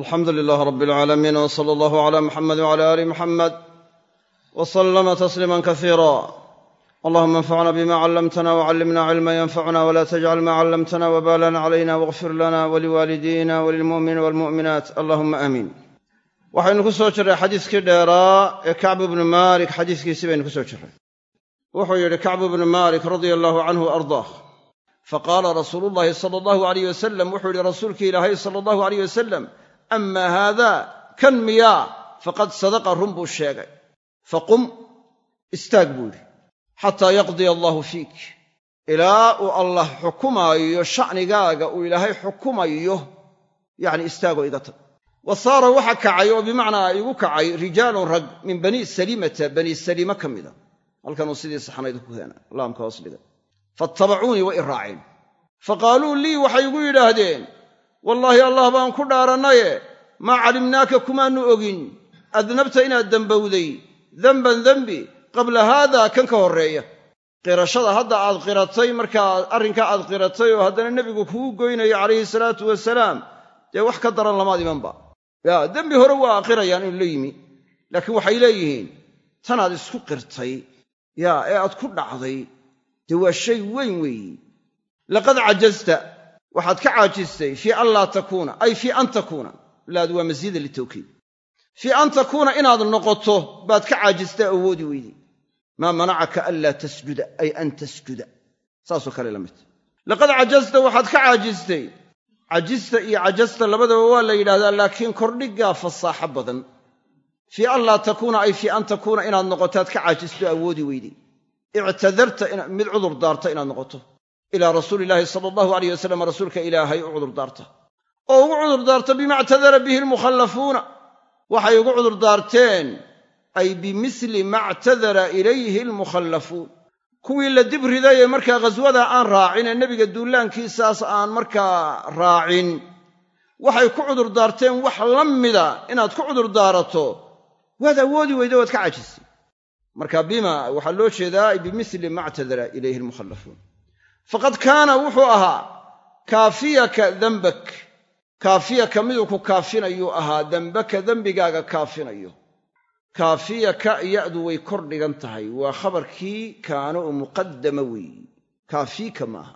alxamdu lilaah rab alcaalamiin w sala allahu cala muxamed wcala aali muxamed w salama tasliima kasiira allahuma anfacna bima callamtana wcallimna cilma yanfacuna wla tajcal ma callamtana wbalan calayna wاغfir lana waliwaalidina walilmu'miniina walmu'minaat allahuma aamiin waxaynu ku soo jirray xadiiskii dheeraa ee kacbu bnu maalik xadiiskiisii baynu ku soo jirray. Wuxuu yidhi kacbu bnu maalik radia allahu canhu ardaah. Faqaala rasuulu llahi sala allahu alayh wasalam wuxuu yidhi rasuulkii ilaahay sala allahu alayh wasalam ama haada kan miyaa faqad sadaqa run buu sheegay faqum istaag buu yidhi xataa yaqdiya allahu fiik ilaa uu allah xukumaayo sha'nigaaga uu ilaahay xukumayo yacni istaagoo iga tag wa saara waxa kacay oo bimacnaa igu kacay rijaalun rag min bani salimata bani salima ka mida halkanuu sidii saxnayd ku keena laamka hoos dhiga faatabacuunii way i raaceen fa qaaluu lii waxay igu yidhaahdeen wallaahi allah baan ku dhaarannaye maa calimnaaka kumaannu ogin adnabta inaad dembowday demban dembi qabla haada kan ka horreeya. Qirashada hadda aad qiratay markaa arrinkaa aad qiratay oo haddana nebigu kugu goynayo calayhi salaatu wasalaam dee wax ka daran lamaad imanba. Yaa dembi hore waa qirayaan inuu la yimi laakiin waxay leeyihiin tanaad isku qirtay yaa ee aad ku dhacday dee waa shay weyn weeyi. Laqad cajazta waxaad ka caajistay fii an laa takuuna ay fii an takuuna laadu waa masiida litawkiid fii an takuuna inaad noqoto baad ka caajistay awoodi weydey maa manacaka anlaa tasjuda ay an tasjuda. Saasoo kale la mid. Laqad cajazta waxaad ka caajistay. Cajista iyo cajasta labadaba waa la yidhahdaa laakiin kordhiggaa fasaaxo badan. Fii an laa takuuna ay fii an takuuna inaad noqotaad ka caajisto awoodi weydey ictadarta mid cudur daarta inaad noqoto. Ilaa rasuuli illaahi sala allahu alayh wasalam rasuulka ilaahay u cudur daarta oo ugu cudur daarta bima ictadara bihi almukhallafuuna. Waxay ugu cudur daarteen ay bimisli ma ictadara ilayhi almukhallafuun. Kuwii la dib riday ee markaa ghaswada aan raacin ee nebiga duullaankiisaas aan markaa raacin. Waxay ku cudur daarteen wax la mida inaad ku cudur daarato. Waad awoodi weyda waad ka cajisay marka bima waxaa loo jeedaa bimisli ma ictadara ilayhi almukhallafuun. Faqad kaana wuxuu ahaa kaafiyaka dembak kaafiyaka miduu ku kaafinayuu ahaa? Dembaka dembigaaga kaafinayo. Kaafiyaka ya'du way kor dhigan tahay. Waa khabarkii kaana oo muqaddama weeyi kaafiika maaha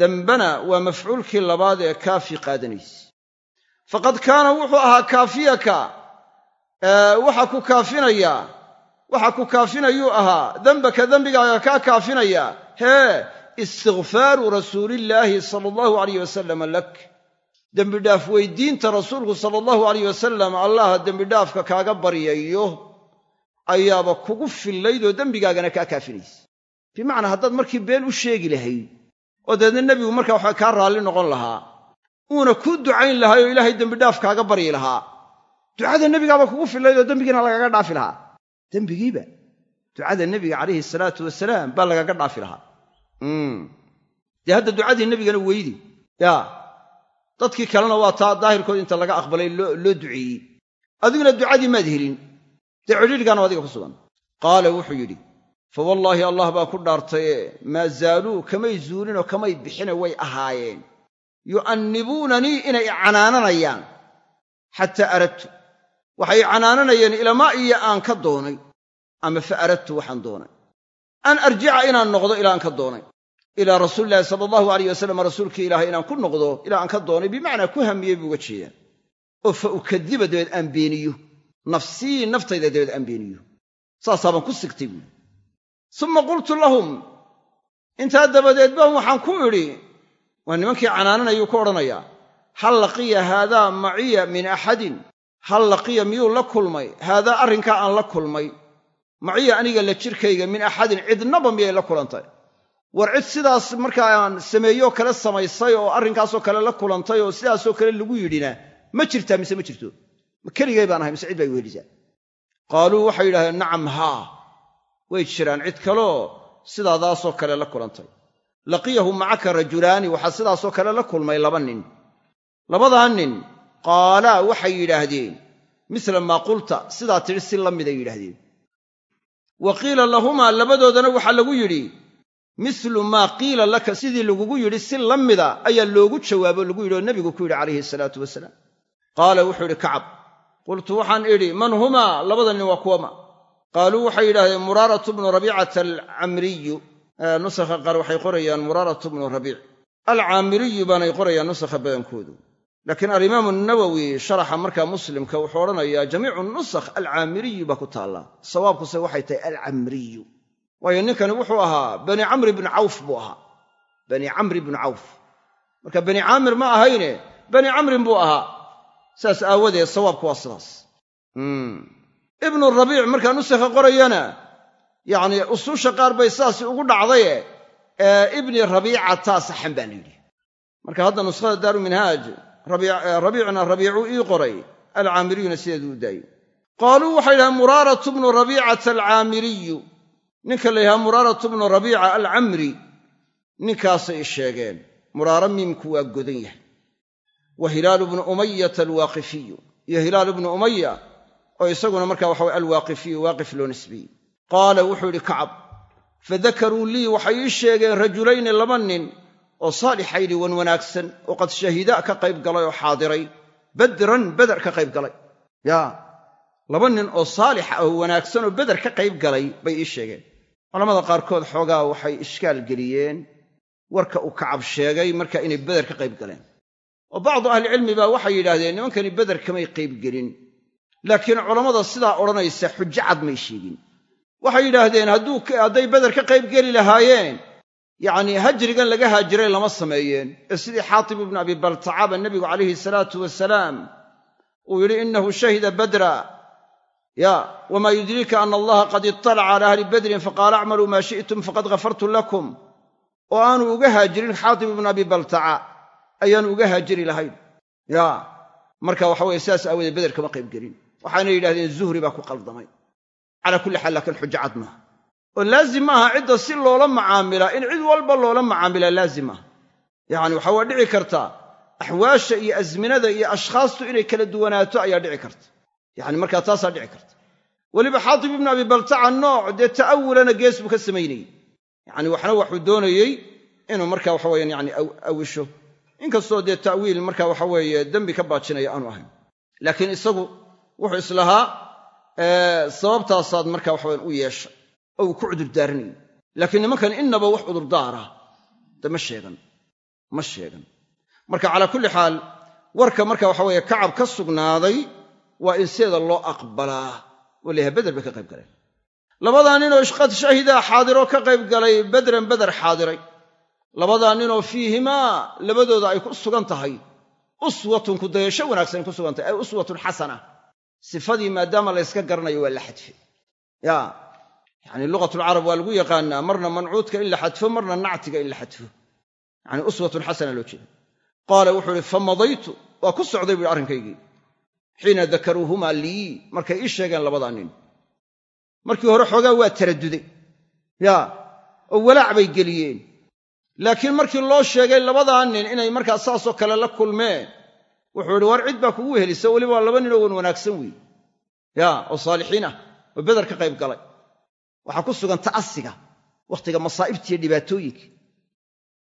dembana waa mafcuulkii labaad ee kaafi qaadanayse faqad kaana wuxuu ahaa kaafiyaka waxa ku kaafinayaa waxa ku kaafinayuu ahaa. Dembaka dembigaaga kaa kaafinaya. Hee istikfaaru rasuulillaahi sala allahu alayh wasalam lak dembidhaaf weydiinta rasuulku sala allahu alayh wasalam allaha dembidhaafka kaaga baryayo ayaaba kugu fillayd oo dembigaagana kaa kaafinaysa bimacnaa haddaad markii been u sheegi lahayd oo dabeedna nebigu markaa waxaa kaa raalli noqon lahaa uuna kuu ducayn lahay oo ilaahay dembidhaaf kaaga baryi lahaa ducada nebigaaba kugu fillayd oo dembigiina lagaga dhaafi lahaa. Dembigiiba ducada nebiga calayhi salaatu wasalaam baa lagaga dhaafi lahaa. Dee hadda ducadii nebigana weydi. Yaa dadkii kalena waa taa daahirkood inta laga aqbalay loo duceeyey. Adiguna ducadii maad helin. Dee cidhiidhgaana adiga ku sugan. Qaala wuxuu yidhi fa wallaahi allah baa ku dhaartaye maa zaaluu kamay zuulinoo kamay bixine way ahaayeen. Yu'annibuunanii inay icanaananayaan xataa aradtu. Waxay icanaananayeen ilamaa iyo aan ka doonay. Ama fa aradtu waxaan doonay. An arjica inaan noqdo ilaa aan ka doonay ilaa rasuulilahi sala allahu alayh wasalam rasuulkii ilaahay inaan ku noqdo ilaa aan ka doonay bimacnaa ku hamiyey buu uga jeedaa oo fa ukadiba dabeed aan beeniyo. Nafsii naftayda dabeed aan beeniyo. Saasaabaan ku sigtay buui summa qultu lahum intaa dabadeed baan waxaan ku idhi waa nimankii canaananayuu ku odhanayaa hal laqiya haadaa maciya min axadin? Hal laqiya miyuu la kulmay? Haadaa arrinkaa aan la kulmay? Maciya aniga la jirkayga min axadin cidnaba miyay la kulantay war cid sidaas markaan sameeyoo kale samaysay oo arrinkaasoo kale la kulantay oo sidaasoo kale lagu yidhina ma jirtaa mise ma jirto? Ma keligay baan ahay mise cid baa igu helisaa. Qaaluu waxay yidhahdeen nacam haa way jiraan. Cid kaloo sidaadaasoo kale la kulantay. Laqiyahu macaka rajulaani waxaa sidaasoo kale la kulmay laba nin. Labadaa nin qaalaa waxay yidhaahdeen misla maa qulta sidaa tidhi si la miday yidhaahdeen. Wa qiila lahumaa labadoodana waxaa lagu yidhi mislu maa qiila laka sidii lagugu yidhi si la mida ayaa loogu jawaabo lagu yidhi oo nebigu ku yidhi calayhi salaatu wasalaam. Qaala wuxuu idhi kacab. Qultu waxaan idhi man humaa labada nin waa kuwama qaaluu waxay yidhahdeen muraaratu bnu rabiicata alcamriyu. Nusakha qaar waxay qorayaan muraaratu bnu rabiic. Alcaamiriyu baanay qorayaan nusakha badankoodu. Laakiin alimaamu nawowi sharaxa markaa muslimka wuxuu odhanayaa jamiicu nusakh alcaamiriyu baa ku taallaa. Sawaabkuse waxay tahay alcamriyu waayo ninkani wuxuu ahaa bani camri bni cawf buu ahaa. Bani camri bni cawf. Marka bani caamir ma ahayne bani camrin buu ahaa. Saas aawadeed sawaabku waa sidaas. Ibnu rabiic markaa nusakha qorayana yacni usuusha qaar bay sidaasi ugu dhacdaye ibni rabiicataa saxan baa la yidhi. Marka hadda nuskhada daaru minhaaj rabiicna rabiicuu ii qoray alcaamiriyuna sideeduu u daayey. Qaaluu waxay yidhahdeen muraaratu bnu rabiicata alcaamiriyu ninka la yidhaha muraaratu bnu rabiica alcamri ninkaasay sheegeen muraaro miimku waa godan yahay. Wa hilaalu bnu umayata alwaaqifiyu. Iyo hilaalu bnu umaya oo isaguna marka waxa weye alwaaqifiyu waaqif loo nisbiyey. Qaala wuxuu yidhi kacab fadakaruu lii waxay ii sheegeen rajulayni laba nin oo saalixayni wan wanaagsan oo qad shahida ka qayb galay oo xaadiray badran beder ka qayb galay. Yaa laba nin oo saalixa oo wanaagsan oo beder ka qayb galay bay ii sheegeen culamada qaarkood xoogaa waxay ishkaal geliyeen warka uu kacab sheegay marka inay beder ka qayb galeen. Oo bacdu ahlicilmi baa waxay yidhaahdeen nimankani beder kamay qayb gelin. Laakiin culammada sidaa odhanaysa xujo cad may sheegin. Waxay yidhaahdeen hadday beder ka qayb geli lahaayeen yacnii hajrigan laga haajiray lama sameeyeen. Ee sidii xaatib ibnu abi baltacaba nebigu calayhi salaatu wasalaam uu yidhi innahu shahida badra ya wamaa yudriika ana allaha qad iطalaca cala ahli badrin faqaala acmaluu maa shi'tum faqad ghafartu lakum. Oo aanu uga haajirin xaatib ibnu abi baltaca ayaanu uga haajiri lahayn. Ya marka waxa weye sidaas aawoodee beder kama qayb gelin. Waxaana yidhahdeen zuhri baa ku qaldamay. Calaa kulli xaal laakiin xujo cad maaha oo laazim maaha cidda si loola macaamilaa in cid walba loola macaamilaa laazim maaha. Yacani waxaa waa dhici kartaa axwaasha iyo asminada iyo ashkhaastu inay kala duwanaato ayaa dhici karta yacani markaa taasaa dhici karta. Weliba xaatib ibnu abi baltaca nooc dee ta'awulana gees buu ka samaynayey. Yacani waxna waxuu doonayey inuu marka waxa weeyaan yani awisho. Inkastoo dee ta'wiil marka waxa weeye dembi ka baajinaya aanu ahayn. Laakiin isagu wuxuu islahaa sababtaasaad marka waxaweyan u yeeshay oo uu ku cudurdaaranayay laakiin nimankan innaba wax cudurdaara de ma sheegan. Ma sheegan. Marka calaa kulli xaal warka marka waxa weeye kacab ka sugnaaday waa in sideeda loo aqbalaa oo layahay beder bay ka qayb galeen. Labadaa ninoo qad shahidaa xaadiroo ka qayb galay bedran beder xaadiray. Labadaa ninoo fiihimaa labadooda ay ku sugan tahay. Uswatun kudayasho wanaagsan ay ku sugan tahay ay uswatun xasana. Sifadii maadaama layska garanayo waa la xadfe ya yacni lugatulcarab waa lagu yaqaanaa marna mancuudka in la xadfo marna nactiga in la xadfo. Yacni uswatun xasana loo jeeda qaala wuxuu ihi famadaytu waa ku socday buuhi arrinkaygii xiina dakaruuhumaa lii markay ii sheegeen labadaa nin. Markii hore xoogaa waa taraduday ya oo walaac bay geliyeen. Laakiin markii loo sheegay labadaa nin inay markaa saasoo kale la kulmeen wuxuu idhi war cid baa kugu helisa weliba waa laba ninoo wan wanaagsan weeye ya oo saalixiin ah oo beder ka qayb galay. Waxaa ku sugan ta'asiga wakhtiga masaa'ibtiiyo dhibaatooyinka.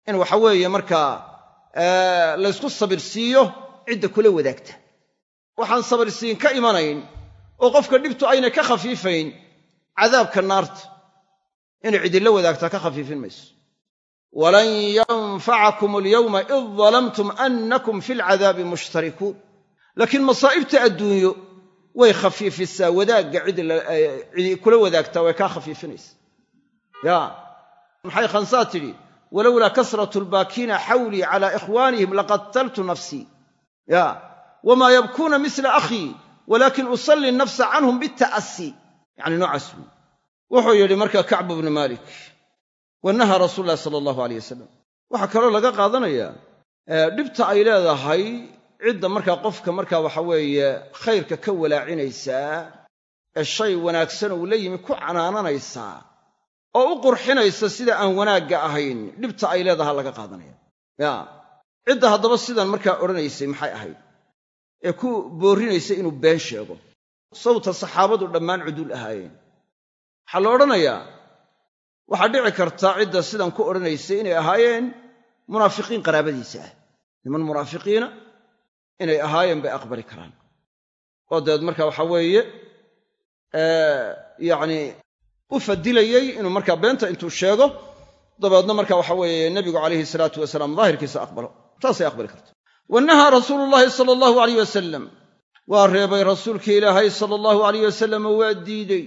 In waxa weeye markaa laysku sabirsiiyo cidda kula wadaagta waxaan sabirsiin ka imanayn oo qofka dhibtu aynay ka khafiifayn cadaabka naarta. Inay cidinla wadaagtaa ka khafiifin mayso. Walan yanfacakum alyawma id dalamtum annakum fi lcadaabi mushtarikuun laakiin masaa'ibta adduunyo way khafiifisaa wadaagga cidi kula wadaagtaa way kaa khafiifinaysa ya maxay khansaa tidhi? Walowlaa kasratu lbaakiina xawlii cala ikhwaanihim laqataltu nafsii. Ya wamaa yabkuuna misla akhii walaakin usalli nafsa canhum bita'asi yani noocaas wy wuxuu yidhi marka kacbu bnu maalik wa nahaa rasuul ulahi sala allahu aleyh wasalam waxaa kaloo laga qaadanayaa dhibta ay leedahay cidda markaa qofka markaa waxa weeye khayrka ka walaacinaysaa ee shay wanaagsan uu la yimi ku canaananaysaa oo u qurxinaysa sida aan wanaagga ahayn dhibta ay leedaha laga qaadanaya ya cidda haddaba sidan markaa odhanaysay maxay ahayd ee ku boorrinaysa inuu been sheego. Sawta saxaabadu dhammaan cuduul ahaayeen. Waxaa la odhanayaa waxaa dhici karta cidda sidan ku odhanaysay inay ahaayeen munaafiqiin qaraabadiisa ah. Niman munaafiqiina inay ahaayeen bay aqbali karaan. Oo dabeed marka waxa weeye yacni u fadilayey inuu markaa beenta intuu sheego. Dabeedna marka waxa weeye nebigu calayhi salaatu wasalaam daahirkiisa aqbalo. Taasay aqbali karta wa nahaa rasuulu llaahi sala allahu alayh wasalam waa reebay rasuulkii ilaahay sala allahu alayh wasalam waa diidey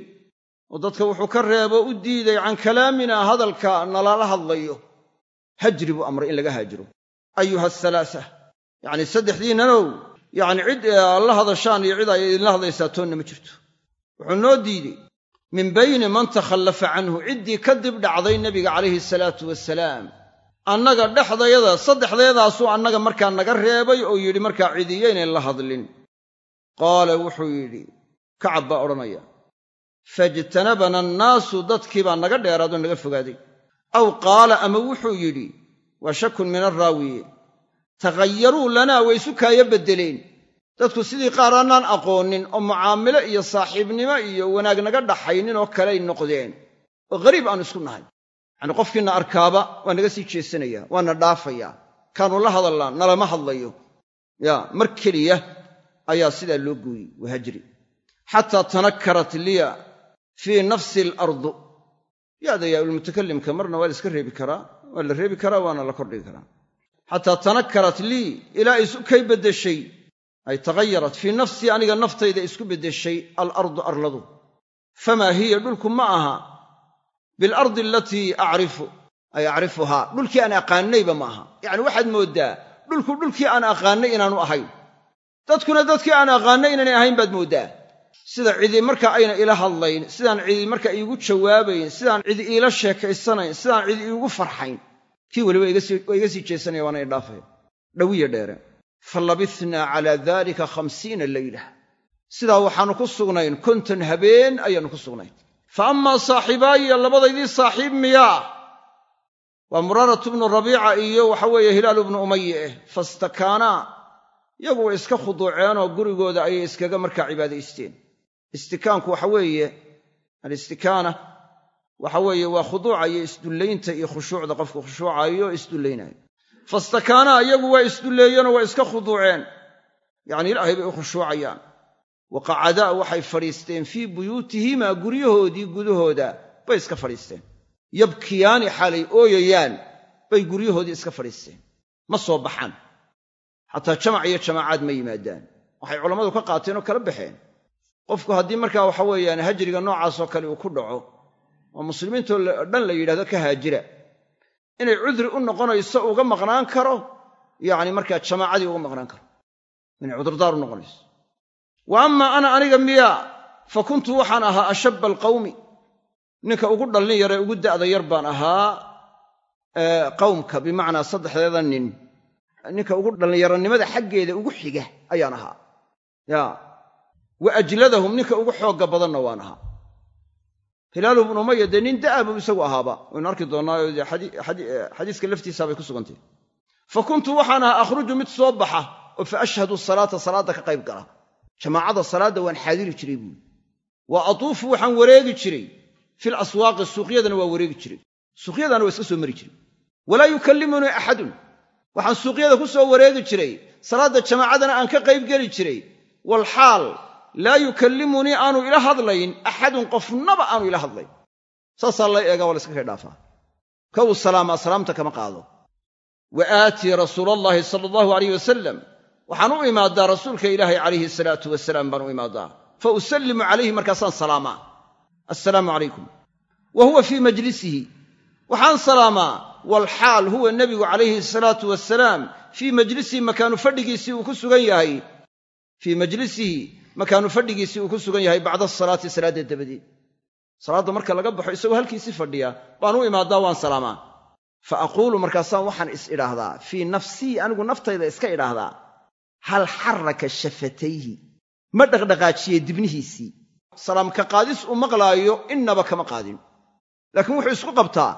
oo dadka wuxuu ka reebo u diiday can kalaamina hadalka nalala hadlayo. Hajri buu amray in laga haajiro. Ayuha athalaasa yacni saddexdiinnanow yacni cid la hadashaan iyo cid ay idinla hadlaysaa toonna ma jirto. Wuxuu noo diidey min bayni man takhallafa canhu. Ciddii ka dib dhacday nebiga calayhi salaatu wasalaam annaga dhexdayada saddexdeedaasuu annaga markaa naga reebay oo yidhi markaa cidiyaynay la hadlin. Qaala wuxuu yidhi kacab baa odhanaya faijtanabana annaasu dadkii baa naga dheeraadoo naga fogaaday. Aw qaala ama wuxuu yidhi waa shakun min arraawiye taghayaruu lanaa way isu kaayo beddeleen. Dadku sidii qaar annaan aqoonin oo mucaamilo iyo saaxiibnimo iyo wanaag naga dhaxaynin oo kaley noqdeen oo ghariib aanu isku nahay yacanii qofkiina arkaaba waa naga sii jeesanaya waana dhaafayaa kaanu la hadallaa nalama hadlayo. Yaa mar keliya ayaa sidaa loo gooyey waa hajri. Xataa tanakkarat liya fii nafsi alardu yaada yaaulmutakalimka marna waa iska reebi karaa waa la reebi karaa waana la kordhigi karaa. Xataa tanakkarat lii ilaa isu kay beddeshay ay taghayarat fii nafsii aniga naftayda isku beddeshay alardu arladu. Famaa hiya dhulku ma aha bialardi alatii acrifu ay acrifuhaa dhulkii aan aqaannayba ma aha yacni waxaad mooddaa dhulku dhulkii aan aqaannay inaanu ahayn dadkuna dadkii aan aqaannay inaanay ahayn baad mooddaa sida cidi marka ayna ila hadlayn sidaan cidi marka iigu jawaabayn sidaan cidi iila sheekaysanayn sidaan cidi iigu farxayn kii weliba waa iga sii jeesanaya waana idhaafaya dhawiya dheere fa labithnaa calaa daalika khamsiina leyla sidaa waxaannu ku sugnayn konton habeen ayaannu ku sugnayn fa ammaa saaxibaaya labadaydii saaxiib miyaa waa muraaratu bnu rabiica iyo waxa weeye hilaalu bnu umaye eh fastakaanaa yagu way iska khuduuceenoo gurigooda ayay iskaga markaa cibaadaysteen. Istikaanku waxa weeye alistikaana waxa weeye waa khuduuca iyo isdullaynta iyo khushuucda qofku khushuucayo o isdullaynayo fastakaanaa iyagu waa isdulleeyeenoo waa iska khuduuceen. Yacni ilaahay bay u khushuucayaan wa qacadaa waxay fadhiisteen fii buyuutihimaa guryahoodii gudahooda bay iska fadhiisteen. Yabkiyaani xaalay ooyayaan bay guryahoodii iska fadhiisteen. Ma soo baxaan. Xataa jamac iyo jamaacaad ma yimaadaan. Waxay culammadu ka qaateen oo kala baxeen. Qofku haddii markaa waxa weeyaan hajriga noocaasoo kale uu ku dhaco oo muslimiintoo dhan la yidhahdo ka haajira. Inay cudri u noqonayso uga maqnaan karo yacni markaa jamaacadii uga maqnaan karo. Inay cudurdaar u noqonayso wa ammaa ana aniga miyaa fa kuntu waxaan ahaa ashabba alqawmi. Ninka ugu dhallin yaree ugu da'da yar baan ahaa qawmka bimacnaa saddexdeeda nin. Ninka ugu dhallinyaronimada xaggeeda ugu xiga ayaan ahaa. Ya wa ajladahum ninka ugu xoogga badanna waan ahaa. Hilaalu bnu umaya dee nin da'a buu isagu ahaaba waynu arki doonnaayo dee xadiiska laftiisa bay ku sugantay fa kuntu waxaan ahaa akhruju mid soo baxa oo fa ashhadu salaata salaadda ka qayb gala jamaacada salaadda waan xaadiri jiray buuri wa atuufu waxaan wareegi jiray. Fil aswaaqi suuqyadana waa wareegi jiray. Suuqyadana waa iska soo mari jiray. Walaa yukallimunii axadun. Waxaan suuqyada ku soo wareegi jiray. Salaadda jamaacadana aan ka qayb geli jiray. Walxaal laa yukallimunii aanu ila hadlayn. Axadun qofnaba aanu ila hadlayn saasaa la eegaa waa la iska kay dhaafaa. Ka salaamaa salaamta kama qaado. Wa aatii rasuula allaahi sala allahu alayh wasalam waxaan u imaadaa rasuulka ilaahay calayhi salaatu wasalaam baan u imaadaa. Fa usallimu calayhi markaasaan salaamaa. Assalaamu calaykum. Wa huwa fii majlisihi. Waxaan salaamaa. Walxaal huwa nebigu calayhi salaatu wasalaam fii majlisihi makaanu fadhigiisii uu ku sugan yahay. Fii majlisihi makaanu fadhigiisii uu ku sugan yahay bacda asalaati salaadda dabadeed. Salaadda marka laga baxo isagoo halkiisii fadhiya baan u imaadaa waan salaamaa. Fa aquulu markaasaan waxaan is idhaahdaa fii nafsii anigu naftayda iska idhaahdaa hal xaraka shafatayhi? Ma dhaqdhaqaajiye dibnihiisii. Salaamka qaadis uu maqlaayo innaba kama qaadin. Laakiin wuxuu isku qabtaa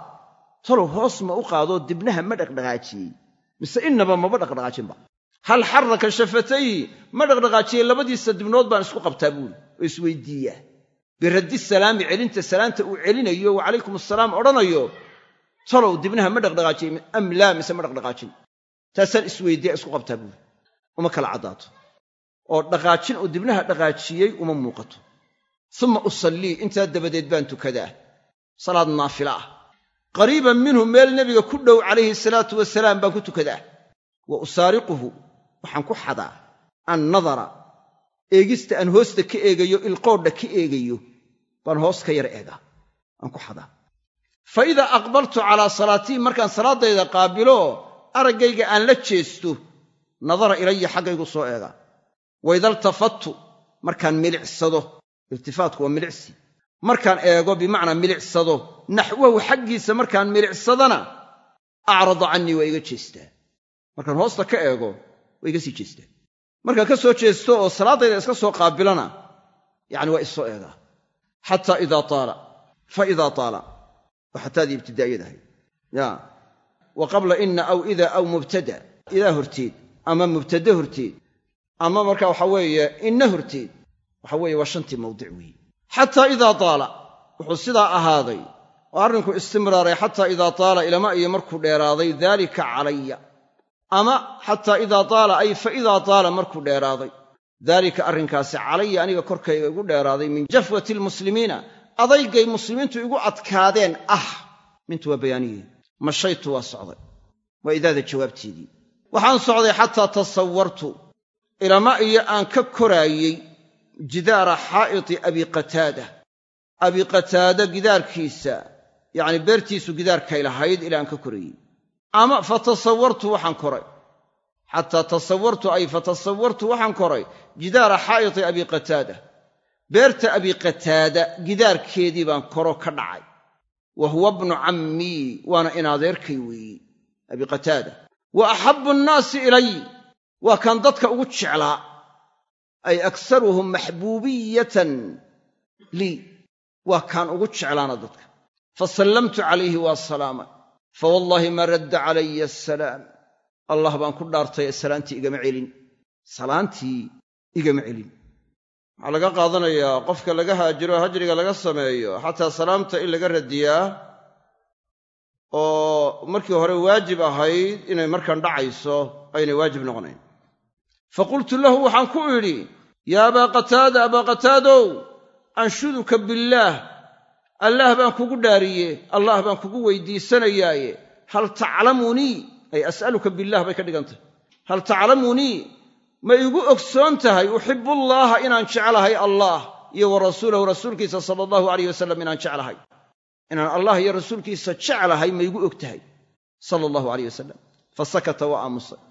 talow hoos ma u qaadoo dibnaha ma dhaqdhaqaajiyey. Mise innaba maba dhaqdhaqaajinba hal xaraka shafatayhi? Ma dhaqdhaqaajiyey labadiisa dibnood baan isku qabtaa buuri oo isweydiiyaa. Biraddi salaami celinta salaanta uu celinayo wa calaykum assalaam odhanayo talow dibnaha ma dhaqdhaqaajiyey am laa mise ma dhaqdhaqaajin. Taasaan isweydiiya isku qabtaa buuri uma kala caddaato oo dhaqaajin uu dibnaha dhaqaajiyey uma muuqato. Uma usallii intaa dabadeed baan tukadaa. Salaad naafila ah. Qariiban minhu meel nebiga ku dhow calayhi salaatu wasalaam baan ku tukadaa. Wa usaariquhu waxaan ku xadaa. Annadara eegista aan hoosta ka eegayo ilqoodha ka eegayo baan hoos ka yar eegaa. Aan ku xadaa. Fa idaa aqbaltu calaa salaatii markaan salaaddayda qaabilo araggayga aan la jeesto nadara ilaya xaggaygu soo eegaa wa ida iltafattu markaan milicsado. Iltifaatku waa milicsi. Markaan eego bimacnaa milicsado. Naxwahu xaggiisa markaan milicsadana acrada cannii waa iga jeestaa. Markaan hoosta ka eego waa iga sii jeestaa. Markaan ka soo jeesto oo salaaddayda iska soo qaabilana yacni waa isoo eegaa xataa idaa taala fa idaa taala. Waa xataadii ibtidaa'iyadahay ya wa qabla inna aw idaa aw mubtada. Idaa horteed ama mubtade horteed ama marka waxa weeye inna horteed waxa weeye waa shantii mawdic weeye xataa idaa taala wuxuu sidaa ahaaday oo arrinku istimraaray xataa idaa taala ilama iyo markuu dheeraaday daalika calaya. Ama xataa idaa taala ay fa idaa taala markuu dheeraaday. Daalika arrinkaasi calaya aniga korkayga igu dheeraaday min jafwati almuslimiina adaygay muslimiintu igu adkaadeen ah mintu waa bayaaniye mashaytu waa socday. Waa idaada jawaabteedii waxaan socday xataa tasawartu. Ilama iyo aan ka koraayey jidaara xaa'iti abi qataada. Abi qataada gidaarkiisa yacni beertiisu gidaarkay lahayd ilaa aan ka korayey. Ama fa tasawartu waxaan koray. Xataa tasawartu ay fa tasawartu waxaan koray jidaara xaa'iti abi qataada. Beerta abi qataada gidaarkeedii baan koro ka dhacay. Wa huwa bnu cammii waana in adeerkay weeye abi qataada wa axabbu annaasi ilay waa kaan dadka ugu jeclaa ay aksaruhum maxbuubiyatan lii waa kaan ugu jeclaana dadka. Fa sallamtu calayhi waa salaamay fa wallaahi maa radda calaya asalaam allah baan ku dhaartay salaantii igama celin. Salaantii igama celin. Waxaa laga qaadanayaa qofka laga haajiro hajriga laga sameeyo xataa salaamta in laga radiyaa oo markii hore waajib ahayd inay markaan dhacayso aynay waajib noqonayn. Fa qultu lahu waxaan ku idhi yaa abaa qataada abaa qataadow anshuduka billaah allaah baan kugu dhaariye allah baan kugu weydiisanayaaye. Hal taclamunii? Ay as'aluka billaah bay ka dhigantah hal taclamunii? Ma igu ogsoon tahay uxibullaaha inaan jeclahay allaah iyo wa rasuulahu rasuulkiisa sala allahu alayh wasalam inaan jeclahay inaan allah iyo rasuulkiisa jeclahay ma igu og tahay sala allahu alayh wasalam fa sakata waa aamusay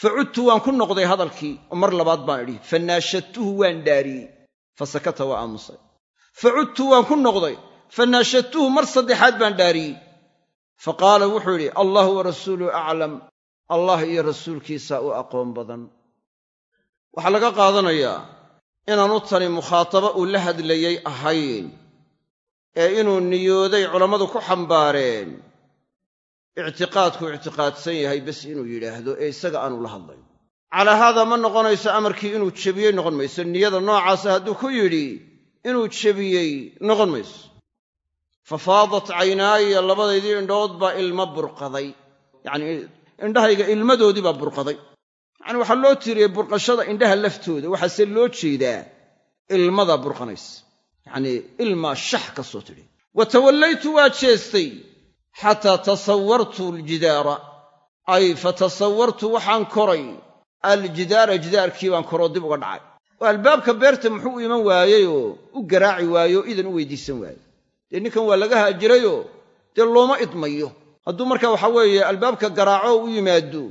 fa cudtu waan ku noqday hadalkii. Oo mar labaad baan idhi fa naashadtuhu waan dhaariyey fa sakata waa aamusay fa cudtu waan ku noqday fa naashadtuhu mar saddexaad baan dhaariyey fa qaala wuxuu yidhi allahu wa rasuuluhu aclam allah iyo rasuulkiisaa u aqoon badan. Waxaa laga qaadanayaa inaanu tani mukhaataba uu la hadlayey ahayn ee inuu niyooday culammadu ku xambaareen. Ictiqaadku ictiqaadsan yahay bes inuu yidhaahdo ee isaga aanu la hadlayn. Calaa haada ma noqonayso amarkii inuu jebiyey noqon mayso. Niyada noocaasa hadduu ku yidhi inuu jebiyey noqon mayso. Fa faadat caynaaya labadaydii indhood baa ilma burqaday. Yacnii indhahayga ilmadoodii baa burqaday. Yacni waxaa loo tiriyey burqashada indhaha laftooda. Waxaase loo jeedaa ilmada burqanaysa yacnii ilmaa shax ka soo tidhi. Wa tawallaytu waa jeestay xataa tasawartu aljidaara. Ay fa tasawartu waxaan koray. Aljidaara jidaarkii baan koroo dib uga dhacay. Oo albaabka beerta muxuu u iman waayeyoo? U garaaci waayo idan u weydiisan waayo. Dee ninkan waa laga haajirayoo? Dee looma idmayo? Hadduu marka waxaa weeye albaabka garaaco u yimaado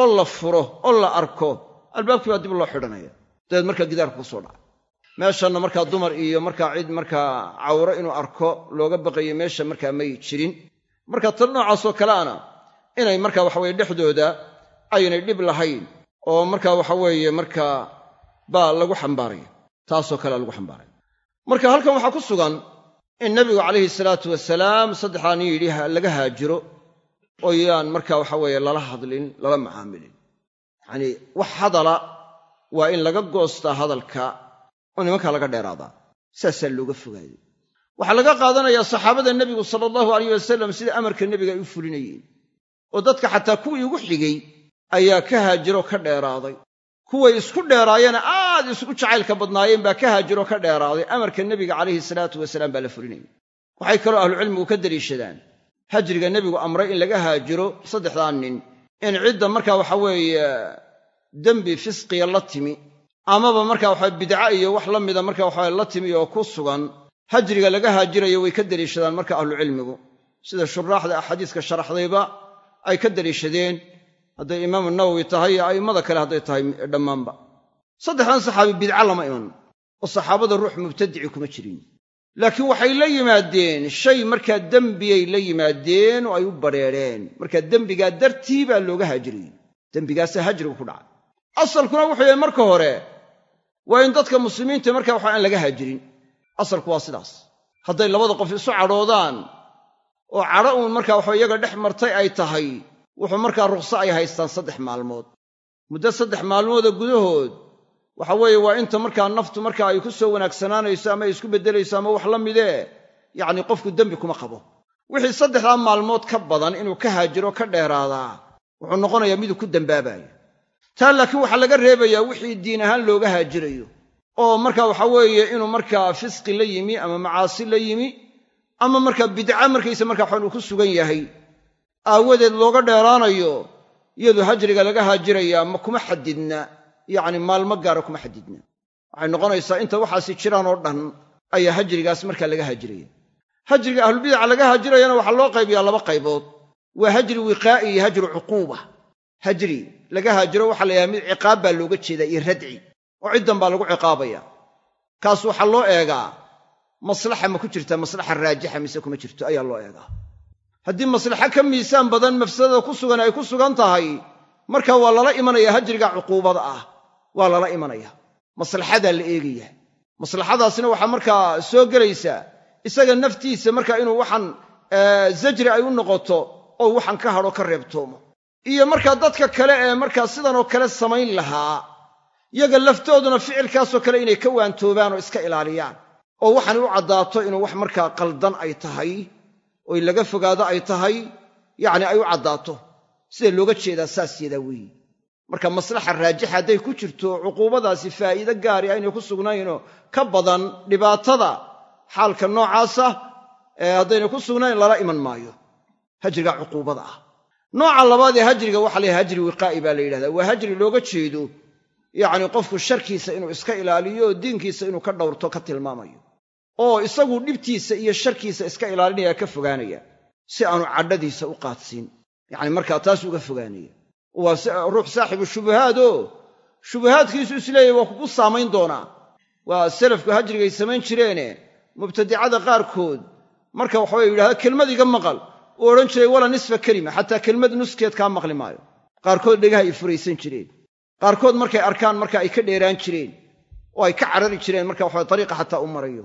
oo la furo oo la arko albaabkii baa dib loo xidhanaya. Dabeed markaa gidaarka ku soo dhaca meeshanna markaa dumar iyo markaa cid markaa cawro inuu arko looga baqayo meesha markaa may jirin. Marka tan noocaasoo kaleana inay markaa waxaweye dhexdooda aynay dhib lahayn oo markaa waxa weeye markaa baa lagu xambaaraya taasoo kalea lagu xambaaraya. Marka halkan waxaa ku sugan in nebigu calayhi salaatu wasalaam saddexdaa nin yidhi laga haajiro oo yaan markaa waxa weeye lala hadlin lala macaamilin. Yacanii wax hadala waa in laga goostaa hadalka oo nimankaa laga dheeraadaa saasaa looga fogaaday waxaa laga qaadanayaa saxaabada nebigu sala allahu alayh wasalam sida amarka nebiga ay u fulinayeen. Oo dadka xataa kuwii ugu xigay ayaa ka haajiro ka dheeraaday. Kuway isku dheeraayeena aad isugu jacaylka badnaayeen baa ka haajiroo ka dheeraaday. Amarka nebiga calayhi salaatu wasalaam baa la fulinaya waxay kaloo ahlucilmigu ka daliishadaan. Hajriga nebigu amray in laga haajiro saddexdaa nin. In cidda markaa waxa weeye dembi fisqiya la timi amaba markaa waxa bidca iyo wax la mida marka waxa la timi oo ku sugan hajriga laga haajirayo way ka deliishadaan marka ahlucilmigu sida shuraaxda axaadiiska sharaxdayba ay ka deliishadeen hadday imaamu nawowi tahay iyo a'immada kale hadday tahay dhammaanba. Saddexdan saxaabi bidca lama iman oo saxaabada ruux mubtadici kuma jirin. Laakiin waxay la yimaadeen shay markaa dembiyay la yimaadeen oo ay u badrheedheen markaa dembigaa dartii baa looga haajirayey. Dembigaasaa hajrigu ku dhacay. Asalkuna wuxuu yahay marka hore waa in dadka muslimiinta markaa waxa aan laga haajirin. Asalku waa sidaas. Hadday labada qof isu cadhoodaan oo cadho uun markaa waxa iyaga dhex martay ay tahay wuxuu markaa rukhso ay haystaan saddex maalmood. Muddo saddex maalmooda gudahood waxa weeye waa inta markaa naftu markaa ay ku soo wanaagsanaanayso ama ay isku beddelayso ama wax la midee yacni qofku dembi kuma qabo. Wixii saddexdaa maalmood ka badan inuu ka haajiro ka dheeraadaa wuxuu noqonayaa miduu ku dembaabayo taa laakiin waxaa laga reebayaa wixii diin ahaan looga haajirayo. Oo marka waxa weeye inuu markaa fisqi la yimi ama macaasi la yimi ama markaa bidca markaysa markaa waxaan uu ku sugan yahay aawadeed looga dheeraanayo iyadu hajriga laga haajirayaa ma kuma xadidna yacni maalmo gaara kuma xadidna waxay noqonaysaa inta waxaasi jiraan oo dhan ayaa hajrigaas markaa laga haajiraya. Hajriga ahlulbidaca laga haajirayana waxaa loo qaybiyaa laba qaybood. Waa hajri wiqaa'i iyo hajru cuquuba hajri laga haajiro waxaa la yidhaha mid ciqaab baa looga jeedaa iyo radci oo ciddan baa lagu ciqaabaya. Kaas waxaa loo eegaa maslaxa ma ku jirta maslaxa raajixa mise kuma jirto ayaa loo eegaa. Haddii maslaxo ka miisaan badan mafsadada ku sugan ay ku sugan tahay marka waa lala imanaya hajriga cuquubada ah waa lala imanaya. Maslaxadaa la eegaya maslaxadaasina waxaa markaa soo gelaysaa isaga naftiisa marka inuu waxaan zajri ay u noqoto oo waxaan ka hadho ka reebtoomo iyo markaa dadka kale ee markaa sidanoo kale samayn lahaa yaga laftooduna ficilkaasoo kale inay ka waantoobaan oo iska ilaaliyaan. Oo waxaani u caddaato inuu wax markaa qaldan ay tahay in laga fogaado ay tahay yacni ay u caddaato. Sida looga jeedaa saas yadaa weeye marka maslaxa raajixa hadday ku jirto cuquubadaasi faa'iide gaari aynay ku sugnaynoo ka badan dhibaatada xaalka noocaasa ee haddaynay ku sugnayn lala iman maayo. Hajriga cuquubada ah nooca labaad ee hajriga waxaa la yhaha hajri wiqaa'i baa la yidhahdaa. Waa hajri looga jeedo yacni qofku sharkiisa inuu iska ilaaliyo diinkiisa inuu ka dhowrto ka tilmaamayo. Oo isagu dhibtiisa iyo sharkiisa iska ilaalinaya ka fogaanaya. Si aanu cadhadiisa u qaadsiin. Yacni markaa taas uga fogaanaya. Waa ruux saaxibu shubahaadoo shubahaadkiisu isleeyahy waa kugu saamayn doonaa. Waa salafku hajrigay samayn jireene. Mubtadicada qaarkood marka waxabay yidhahda kelmad iga maqal uu odhan jiray wala nisfa kelima xataa kelmad nuskeed kaa maqli maayo. Qaarkood dhegaha ay furaysan jireen. Qaarkood markay arkaan marka ay ka dheeraan jireen oo ay ka carari jireen marka waxa dariiqa xataa u marayo.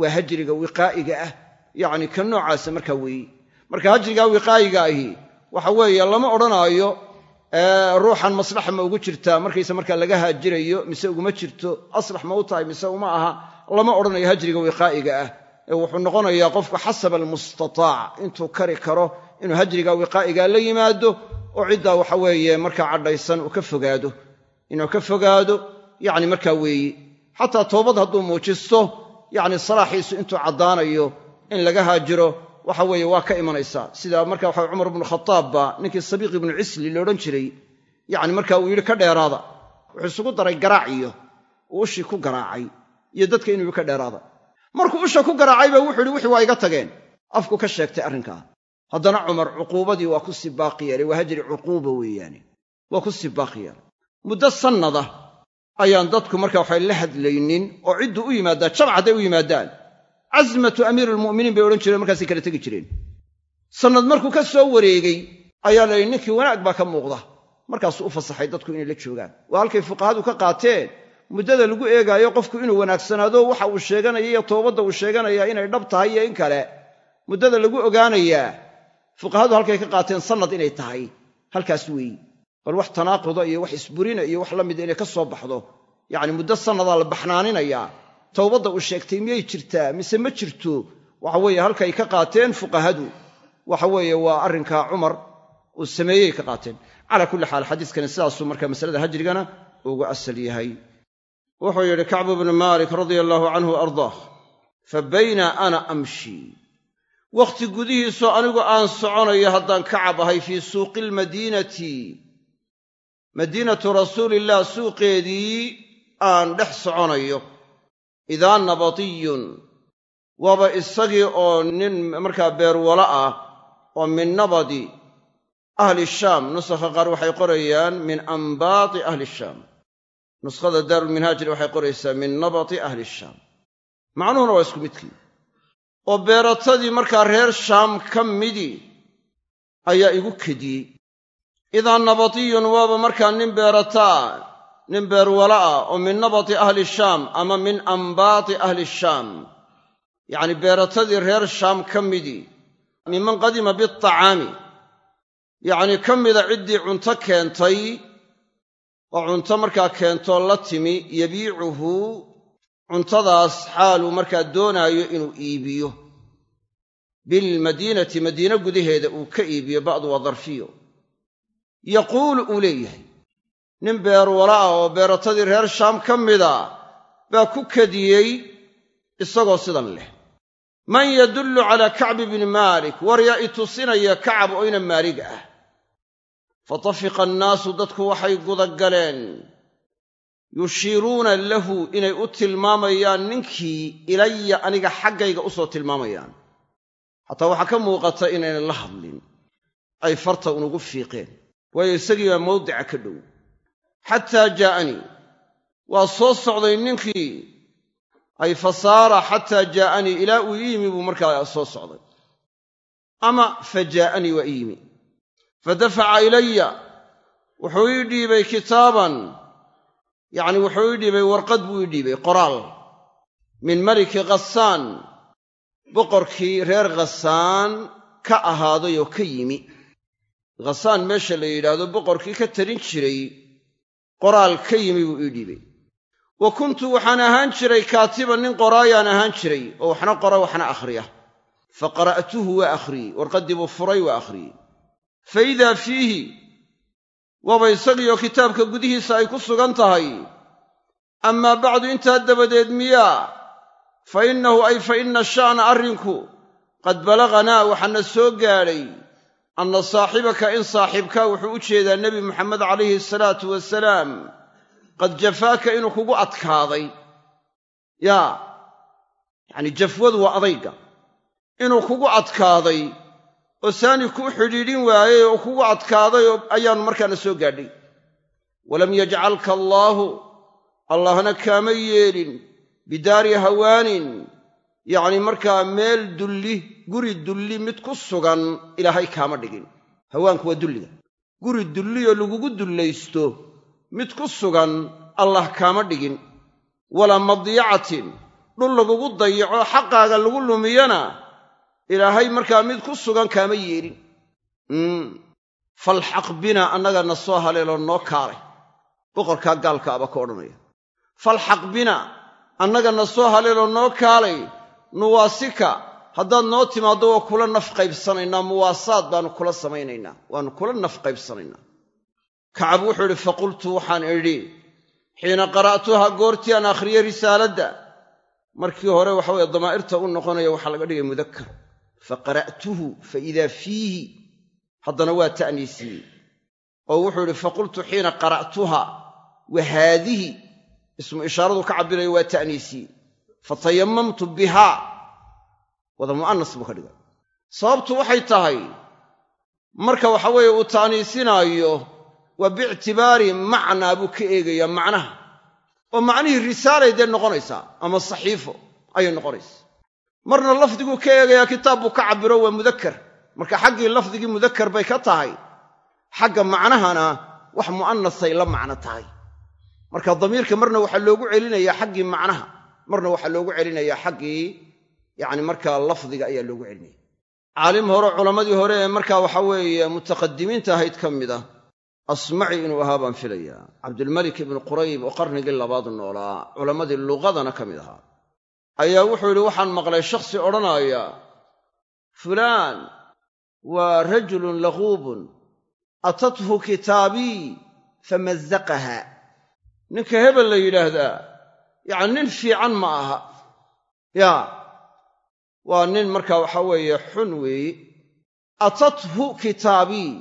Waa hajriga wiqaa'iga ah. Yacni ka noocaasa markaa weeye marka hajrigaa wiqaa'iga ahi waxa weeye lama odhanaayo ruuxan maslaxa ma ugu jirtaa markayse markaa laga haajirayo mise uguma jirto aslax ma u tahay mise uma aha lama odhanayo hajriga wiqaa'iga ah wuxuu noqonayaa qofku xasaba almustataac intuu kari karo inuu hajriga wiqaa'igaa la yimaado oo ciddaa waxa weeye markaa cadhaysan uu ka fogaado. Inuu ka fogaado yacni markaa weeye xataa toobad hadduu muujisto yacni salaaxiisu intuu caddaanayo in laga haajiro waxa weeye waa ka imanaysaa sida marka waxa cumar ibnu khataabba ninkii sabiiq ibnu cisli loodhan jiray yacni marka uu yidhi ka dheeraada. Wuxuu isugu daray garaac iyo uu ushii ku garaacay iyo dadka inuu ka dheeraada markuu usha ku garaacayba wuxuu yidhi wixii waa iga tageen. Afku ka sheegtay arrinkaa. Haddana cumar cuquubadii waa ku sii baaqi yeelay. Waa hajri cuquuba weeyaane waa ku sii baaqi yeelay. Muddo sannada ayaan dadku marka waxay la hadlaynin oo ciddu u yimaadaan jamc hadday u yimaadaan. Casmatu amiiri almu'miniin bay odhan jireen markaasay kala tegi jireen. Sannad markuu ka soo wareegay ayaa la yidhi ninkii wanaag baa ka muuqda. Markaasuu u fasaxay dadku inay la joogaan. Waa halkay fuqahadu ka qaateen muddada lagu eegaayo qofku inuu wanaagsanaado waxa uu sheeganaya iyo toobadda uu sheeganaya inay dhab tahay iyo in kale. Muddada lagu ogaanayaa fuqahadu halkay ka qaateen sannad inay tahay. Halkaas weeyi bal wax tanaaquda iyo wax isburina iyo wax la mida inay ka soo baxdo. Yacni muddo sannadaa la baxnaaninayaa. Towbadda uu sheegtay miyay jirtaa? Mise ma jirto? Waxa weeye halkay ka qaateen fuqahadu. Waxa weeye waa arrinkaa cumar uu sameeyey ka qaateen. Calaa kulli xaal xadiiskani sidaasuu marka masalada hajrigana ugu asal yahay wuxuu yidhi kacbu bnu maalik radia allaahu canhu ardaah fa bayna ana amshi. Wakhti gudihiisoo anigu aan soconayo haddaan kacab ahay fii suuqi almadiinati. Madiinatu rasuuliillah suuqeedii aan dhex soconayo. Idaa nabatiyun. Waaba isagii oo nin markaa beerwalo ah oo min nabadi ahli shaam. Nusakha qaar waxay qorayaan min anbaati ahli shaam nuskhada daarulminhaajna waxay qoraysaa min nabati ahli shaam. Macnuhuna waa isku midkii. Oo beeratadii markaa reer shaam ka midii ayaa igu kediyey. Idaa nabatiyun waaba markaa nin beerataa nin beerwala ah oo min nabati ahli shaam ama min anbaati ahli shaam. Yacni beeratadii reer shaam ka midii. Miman qadima biacaami yacnii ka mida ciddii cunto keentay oo cunto markaa keentoo la timi yabiicuhu cuntadaas xaaluu markaa doonaayo inuu iibiyo. Bilmadiinati madiine gudaheeda uu ka iibiyo ba'du waa darfiyo. Yaquulu uu leeyahay nin beerwala ah oo beeratadii reer shaam ka mida baa ku kadiyey isagoo sidan leh. Man yadullu calaa kacbi bni maalik war yaa i kacab oo ina maalig ah fatafiqa annaasu dadku waxay gudagaleen yushiiruuna lahu inay u tilmaamayaan ninkii ilaya aniga xaggayga u soo tilmaamayaan xataa waxaa ka muuqata inaynan la hadlin ay farta unugu fiiqeen waayo isagii baa mawdica ka dhow xataa jaa'anii waa soo socday ninkii ay fasaara xataa jaa'anii ilaa uu ii yimi buu markaa soo socday ama fa jaa'anii waa ii yimi fadafaca ilaya wuxuu ii dhiibay kitaaban. Yacni wuxuu ii dhiibay warqad buu ii dhiibay qoraal. Min maliki khasaan boqorkii reer khasaan ka ahaaday oo ka yimi. Khasaan meesha la yidhaahdo boqorkii ka talin jiray. Qoraal ka yimi buu ii dhiibay. Wa kuntu waxaan ahaan jiray kaatiban nin qoraayaan ahaan jiray oo waxna qora waxna akhriya. Fa qara'tuhu waa akhriyey warqaddii buu furay waa akhriyey fa idaa fiihi waaba isagiioo kitaabka gudihiisa ay ku sugan tahay. Amaa bacdu intaa dabadeed miyaa fa innahu ay fa inna sha'na arrinku qad balaganaa waxaana soo gaadhay anna saaxibaka in saaxiibkaa wuxuu u jeedaa nebi moxamed calayhi salaatu wasalaam qad jafaaka inuu kugu adkaaday. Yaa yacni jafwadu waa adayga inuu kugu adkaaday oo saani kuu xidhiidhin waayey oo kugu adkaaday ayaannu markaana soo gaadhay. Walam yajcalka allaahu allahna kaama yeelin bidaari hawaanin yacni markaa meel dulli guri dulli mid ku sugan ilaahay kaama dhigin. Hawaanku waa dulliga. Guri dulliyoo lagugu dullaysto mid ku sugan allah kaama dhigin. Walaa madyacatin dhul lagugu dayaco xaqaaga lagu lumiyana ilaahay markaa mid ku sugan kaama yeelin falxaq bina annaga na soo haleeloo noo kaalay. Boqorkaa gaalkaaba ka odhanaya. Falxaq bina annaga na soo haleeloo noo kaalay. Nuwaasika haddaad noo timaaddo waa kula naf qaybsanaynaa muwaasaad baannu kula samaynaynaa waannu kula naf qaybsanaynaa kacab wuxuu idhi faqultu waxaan idhi xiina qara'tuha goortii aan akhriyey risaaladda. Markii hore waxa weye damaa'irta u noqonaya waxaa laga dhigay mudakar fa qara'tuhu fa idaa fiihi haddana waa ta'niisiyey oo wuxuu idhi faqultu xiina qara'tuha wa haadihi ismu ishaaradu ka cabbirayo waa ta'niisiyey fatayamamtu bihaa wada mu'anas buu ka dhigay sababtu waxay tahay marka waxa weeye uu ta'niisinaayo waa biictibaari macnaa buu ka eegayaa macnaha. Oo macnihii risaalay dee noqonaysaa ama saxiifo ayay noqonaysaa marna lafdiguu ka eegayaa kitaab buu ka cabbiro waa mudakar marka xaggii lafdigii mudakar bay ka tahay xagga macnahana wax mu'anasay la macno tahay. Marka damiirka marna waxaa loogu celinayaa xaggii macnaha marna waxaa loogu celinayaa xaggii yacni markaa lafdiga ayaa loogu celinaya. Caalim hore culammadii hore ee markaa waxa weeye mutaqadimiinta ahayd ka mid ah. Asmaci inuu ahaa baan filayaa. Cabdulmalik ibnu qurayb oo qarnigii labaad noolaa culammadii luqadana ka mid ahaa ayaa wuxuu yidhi waxaan maqlay shakhsi odhanaaya fulaan waa rajulun laquubun atathu kitaabii famazaqaha ninka hebel la yidhaahdaa yacni nin fiican ma aha. Yaa waa nin markaa waxaa weeye xun weeye atathu kitaabii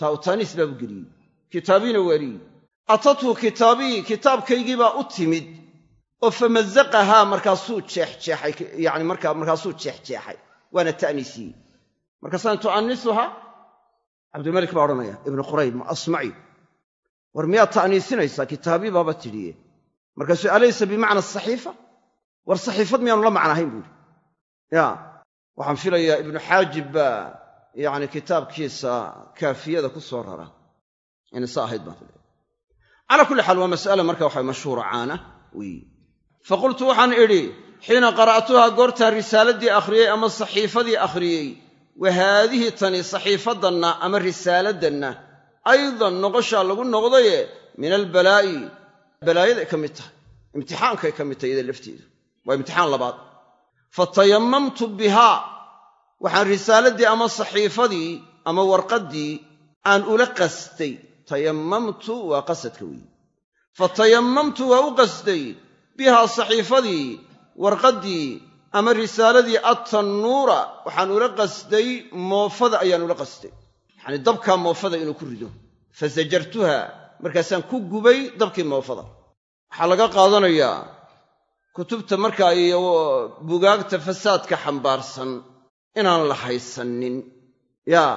taawtaaniis baabu geliyey kitaabiina waaliyi atathu kitaabii kitaabkaygii baa u timid oo famazaqahaa markaasuu jeexjeexay yani markaa markaasuu jeexjeexay. Waana ta'niisiyey markaasaan tu'anisuhaa cabdilmalik baa odhanaya ibnu qurayd asmaci war miyaad ta'niisinaysaa? Kitaabii baaba tidhiye markaasuu alaysa bimacna saxiifa? War saxiifad miyaanu la macnahayn buuhi ya waxaan filayaa ibnu xaajib baa yacni kitaabkiisa kaafiyada ku soo rara. Inaysa ahayd baan calaa kulli xaal waa mas'ala marka waxa mashhuura caana weeye faqultu waxaan idhi xiina qara'tuhaa goortaan risaaladii akhriyey ama saxiifadii akhriyey wa haadihi tani saxiifaddanna ama risaaladdanna aydan noqoshaa lagu noqdaye min albalaa'i balaayaday ka mid tahay imtixaankay ka mid tahay iyada lafteedu waa imtixaan labaad fatayamamtu bihaa waxaan risaaladii ama saxiifadii ama warqaddii aan ula qastay tayammamtu waa qasadka weeye fatayamamtu waa u qastay bihaa saxiifadii warqaddii ama risaaladii attannuura waxaan ula qasday moofada ayaan ula qastay yacanii dabkaa moofada inuu ku rido. Fasajartuha markaasaan ku gubay dabkii moofada. Waxaa laga qaadanayaa kutubta markaa iyo bugaagta fasaadka xambaarsan inaan la haysanin yaa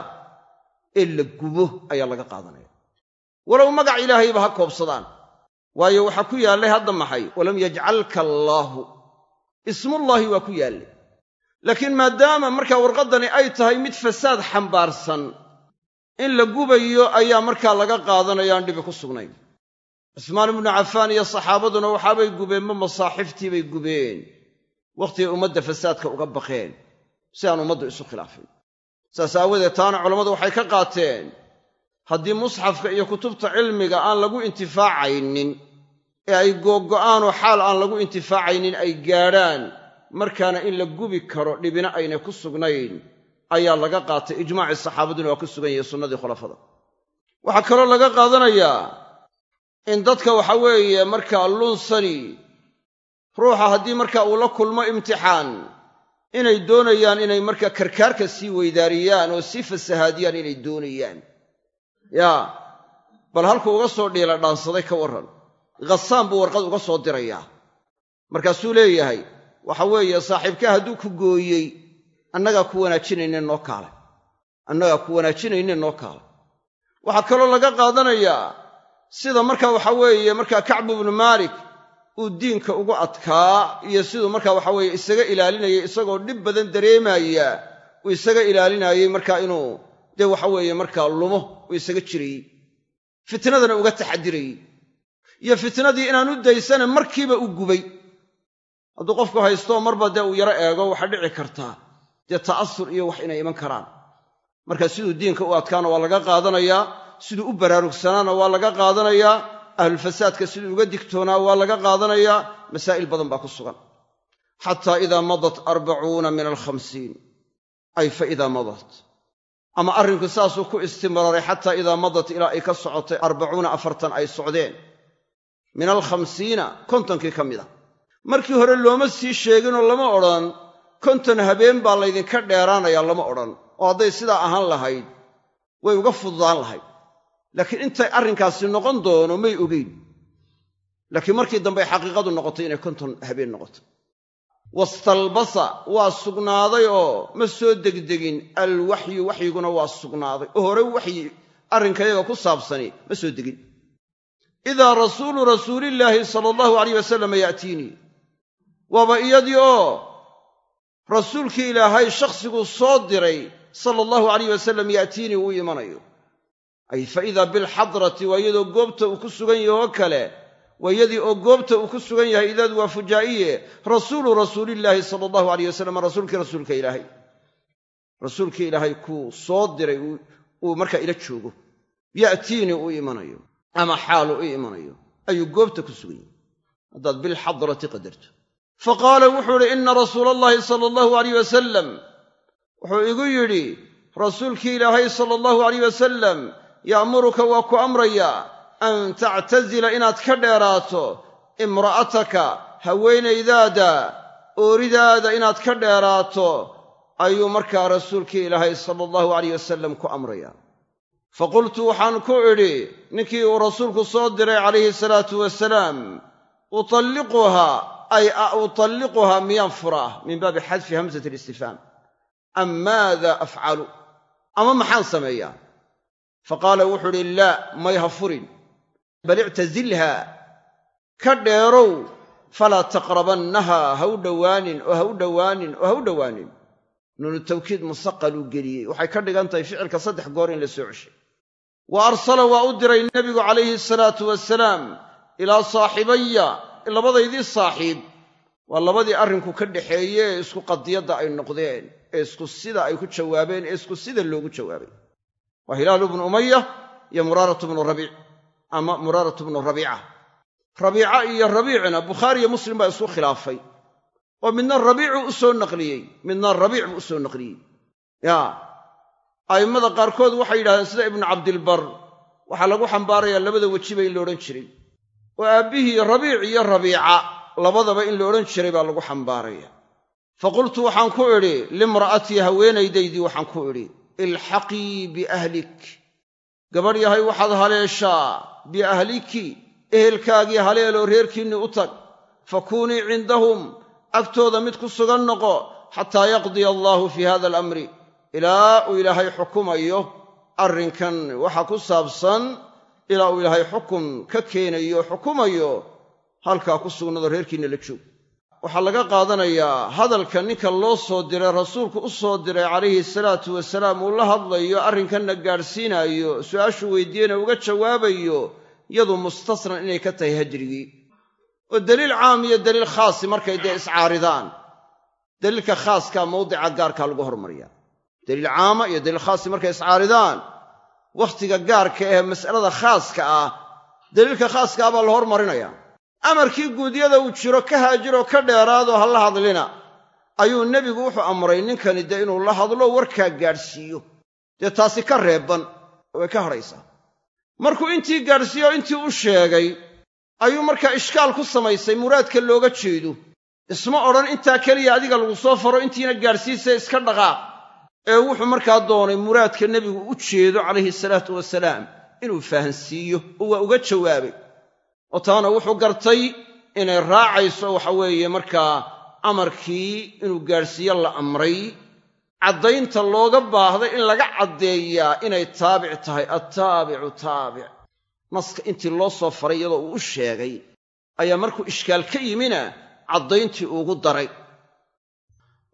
ee la gubo ayaa laga qaadanaya. Walow magac ilaahayba ha koobsadaan waayo waxaa ku yaallay hadda maxay? Walam yajcalka allaahu ismullaahi waa ku yaallay laakiin maadaama markaa warqaddani ay tahay mid fasaad xambaarsan in la gubayo ayaa markaa laga qaadanayaan dhibi ku sugnayn. Cismaan ibnu cafaan iyo saxaabaduna waxaabay gubeenma masaaxiftii bay gubeen. Wakhtigay ummadda fasaadka uga baqeen si aan ummaddu isu khilaafin. Saas aawadeed taana culammadu waxay ka qaateen haddii musxafka iyo kutubta cilmiga aan lagu intifaacaynin ee ay googo'aanoo xaal aan lagu intifaacaynin ay gaadhaan markaana in la gubi karo dhibina aynay ku sugnayn ayaa laga qaatay. Ijmaacii saxaabaduna waa ku sugan yahay sunnadii khulafada. Waxaa kaloo laga qaadanayaa in dadka waxa weeye markaa lunsani ruuxa haddii marka uu la kulmo imtixaan inay doonayaan inay markaa karkaarka sii weydaariyaan oo sii fasahaadiyaan inay doonayaan yaa bal halkuu uga soo dhiila dhaansaday ka warran. Khasaan buu warqad uga soo dirayaa markaasuu leeyahay waxa weeye saaxiibkaa hadduu ku gooyey annagaa ku wanaajinayne noo kaale. Annagaa ku wanaajinayne noo kaale. Waxaa kaloo laga qaadanayaa sida marka waxa weeye markaa kacbu ibnu maalik uu diinka ugu adkaa iyo siduu marka waxa weeye isaga ilaalinayay isagoo dhib badan dareemaya uu isaga ilaalinayey markaa inuu dee waxa weeye markaa lumo uu isaga jirayey fitnadana uga taxadirayey iyo fitnadii inaan u daysana markiiba u gubay. Hadduu qofku haystoo marba dee uu yaro eego waxaa dhici kartaa dee ta'asur iyo wax inay iman karaan. Marka siduu diinka u adkaana waa laga qaadanayaa siduu u baraarugsanaana waa laga qaadanayaa ahlulfasaadka siduu uga digtoonaa waa laga qaadanayaa masaa'il badan baa ku sugan. Xataa idaa madat arbacuuna min alkhamsiin ay fa idaa madat ama arrinku saasuu ku istimraaray xataa idaa madat ilaa ay ka socotay arbacuuna afartan ay socdeen. Min alkhamsiina kontonkii ka mid a markii hore looma sii sheeginoo lama odhan konton habeen baa laydinka dheeraanayaa lama odhan. Oo hadday sidaa ahaan lahayd way uga fududaan lahayd. Laakiin intay arrinkaasi noqon doono may ogeyn. Laakiin markii dambey xaqiiqadu noqotay inay konton habeen noqoto wastalbasa waa sugnaaday oo ma soo degdegin alwaxyu waxyiguna waa sugnaaday. Oo hore waxyi arrinkayaga ku saabsani ma soo degin. Idaa rasuulu rasuulillaahi sala allahu alayh wasalam ya'tiinii waaba iyadii oo rasuulkii ilaahay shakhsiguu soo diray sala allahu alayh wasalam ya'tiinii uu imanayo. Ay fa idaa bilxadrati waa iyadoo goobta uu ku sugan yahay oo kale waa iyadii oo goobta uu ku sugan yahay idaadu waa fujaa'iye rasuulu rasuulillaahi sala allahu alayh wasalam rasuulkii rasuulka ilaahay. Rasuulkii ilaahay kuu soo diray uu markaa ila joogo. Ya'tiinii uu imanayo ama xaalu u imanayo ayuu goobta ku sugan yahay. Haddaad bilxadrati qadarto. Fa qaala wuxuu idhi inna rasuula allahi sala allahu alayh wasalam wuxuu igu yidhi rasuulkii ilaahay sala allahu alayh wasalam ya'muruka waa ku amrayaa an tactasila inaad ka dheeraato imra'ataka haweenaydaada ooridaada inaad ka dheeraato ayuu markaa rasuulkii ilaahay sala allahu alayh wasalam ku amraya fa qultu waxaan ku idhi ninkii uu rasuulku soo diray calayhi salaatu wasalaam utalliquhaa ay a utalliquhaa miyaan furaa min baabi xadfi hamsati alistifhaam am maada afcalu ama maxaan sameeyaa fa qaala wuxuu idhi laa may ha furin bal ictasilha ka dheerow falaa taqrabannaha ha u dhowaanin oo ha u dhowaanin oo ha u dhowaanin. Nuunu tawkiid musaqaluu geliyey. Waxay ka dhigan tahay ficilka saddex goor in la soo ceshay. Wa arsala waa u diray nebigu calayhi salaatu wasalaam ilaa saaxibaya labadaydii saaxiib. Waa labadii arrinku ka dhaxeeye ee isku qadiyadda ay noqdeen ee isku sida ay ku jawaabeen ee isku sida loogu jawaabay. Waa hilaalu bnu umaya iyo muraaratu bnu rabiic ama muraaratu bnu rabiica rabiica iyo rabiicna bukhaari iyo muslim baa isku khilaafay. Oo midna rabiicu u soo naqliyey midna rabiic buu u soo naqliyey. Yaa a'immada qaarkood waxay yidhahdeen sida ibnu cabdilbar waxaa lagu xambaarayaa labada wejiba in la odhan jiray. Oo aabbihii rabiic iyo rabiica labadaba in la odhan jiray baa lagu xambaaraya. Fa qultu waxaan ku idhi limra'atii haweenaydaydii waxaan ku idhi ilxaqii biahlik. Gabadh yahay waxaad haleeshaa biahliki ehelkaagii haleeloo reerkiinni u tag. Fakuunii cindahum agtooda mid ku sugan noqo xataa yaqdiya allaahu fii hada alamri. Ilaa uu ilaahay xukumayo arrinkan waxa ku saabsan ilaa uu ilaahay xukun ka keenayo xukumayo halkaa ku sugnado reerkiinna la joog waxaa laga qaadanayaa hadalka ninka loo soo diray rasuulku u soo diray calayhi salaatu wasalaam uu la hadlayo arrinkanna gaadhsiinaayo su'aashuu weydiiyena uga jawaabayo yadu mustasnan inay ka tahay hajrigii. Oo deliil caam iyo deliil khaasi markay dee iscaaridaan. Deliilka khaaskaa mawdica gaarkaa lagu hormariyaa deliil caama iyo deliil khaasi markay iscaaridaan. Wakhtiga gaarka ee mas'alada khaaska ah deliilka khaaska ah baa la hormarinayaa amarkii guudyada uu jiro ka haajiroo ka dheeraadoo ha la hadlina. Ayuu nebigu wuxuu amray ninkani dee inuu la hadlo warkaa gaadhsiiyo. Dee taasi ka reebban way ka hadhaysaa markuu intii gaadhsiiyo intii u sheegay ayuu markaa ishkaal ku samaysay muraadka looga jeedo. Isma odhan intaa keliya adiga lagu soo faro intiina gaadhsiisay iska dhaqaaq ee wuxuu markaa doonay muraadka nebigu u jeedo calayhi salaatu wasalaam inuu fahansiiyo oo waa uga jawaabay. Oo taana wuxuu gartay inay raacayso waxa weeye markaa amarkii inuu gaadhsiiyo la amray caddaynta looga baahday in laga caddeeyaa inay taabic tahay attaabicu taabic. Naska intii loo soo faray iyadoo uu u sheegay ayaa markuu ishkaal ka yimina caddayntii ugu daray.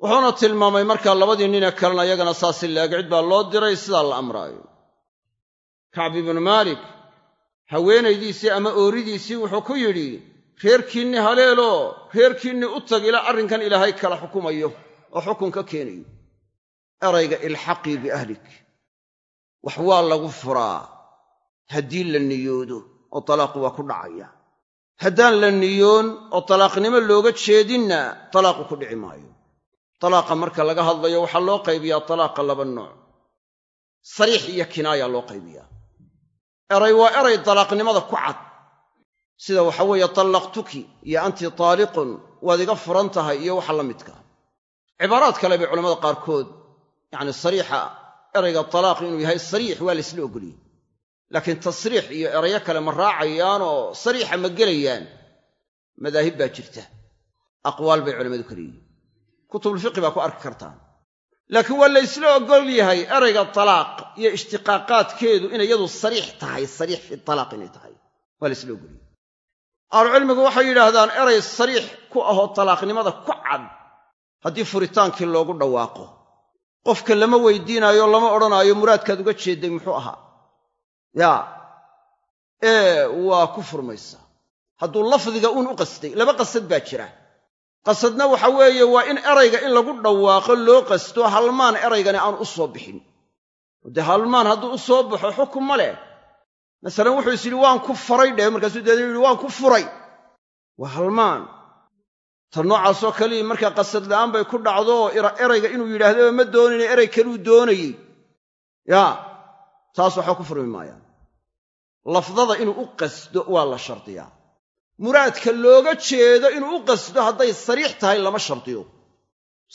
Wuxuuna tilmaamay markaa labadii nine kalena iyagana saasi laeg cid baa loo diray sidaa la amraayo. Kacbi ibnu maalik haweenaydiisii ama ooridiisii wuxuu ku yidhi reerkiinni haleeloo reerkiinni u tag ilaa arrinkan ilaahay kala xukumayo oo xukun ka keenayo erayga ilxaqii biahlik. Wax waa lagu furaa. Haddii la niyoodo oo talaaqu waa ku dhacaya. Haddaan la niyoon oo talaaqnimo looga jeedinna talaaqu ku dhici maayo. Talaaqa marka laga hadlayo waxaa loo qaybiyaa talaaqa laba nooc. Sariix iyo kinaaya loo qaybiyaa. Eray waa eray talaaqnimada ku cad. Sida waxa weeye tallaqtuki iyo anti taaliqun waad iga furan tahay iyo waxa la midka. Cibaaraad kale bay culamada qaarkood yacni sariixa erayga talaaq inuu yahay sariix waa laysla ogoliyey. Laakiin tasriix iyo erayo kale ma raacayaanoo sariixa ma gelayaan. Madaahib baa jirta. Aqwaal bay culammadu ka leeyihiin kutubulfiqi baa ku arki kartaan laakiin waa laysla ogol yahay erayga talaaq iyo ishtiqaaqaadkeedu inay yadu sariix tahay sariix fi talaaq inay tahay. Waa laysla ogolyahay ahlucilmigu waxay yidhaahdaan eray sariix ku ahoo talaaqnimada ku cad. Haddii furitaankii loogu dhawaaqo qofka lama weydiinaayo lama odhanaayo muraadkaad uga jeedday muxuu ahaa? Yaa ee waa ku furmaysaa hadduu lafdiga uun u qastay laba qasad baa jira. Qasadna waxa weeye waa in erayga in lagu dhawaaqo loo qasto halmaan eraygani aan u soo bixin. Dee halmaan hadduu u soo baxo xukun ma leh. Masalan wuxuu is yidhi waan ku faray dheh. Markaasuu deedna yidhi waan ku furay. Waa halmaan ta noocaasoo kalii markaa qasad la'aan bay ku dhacdo erayga inuu yidhaahdaba ma doonayna erey kaluu doonayey. Yaa taas waxba ku furmi maayaan. Lafdada inuu u qasdo waa la shardiyaa. Muraadka looga jeedo inuu u qasdo hadday sariix tahay lama shardiyo.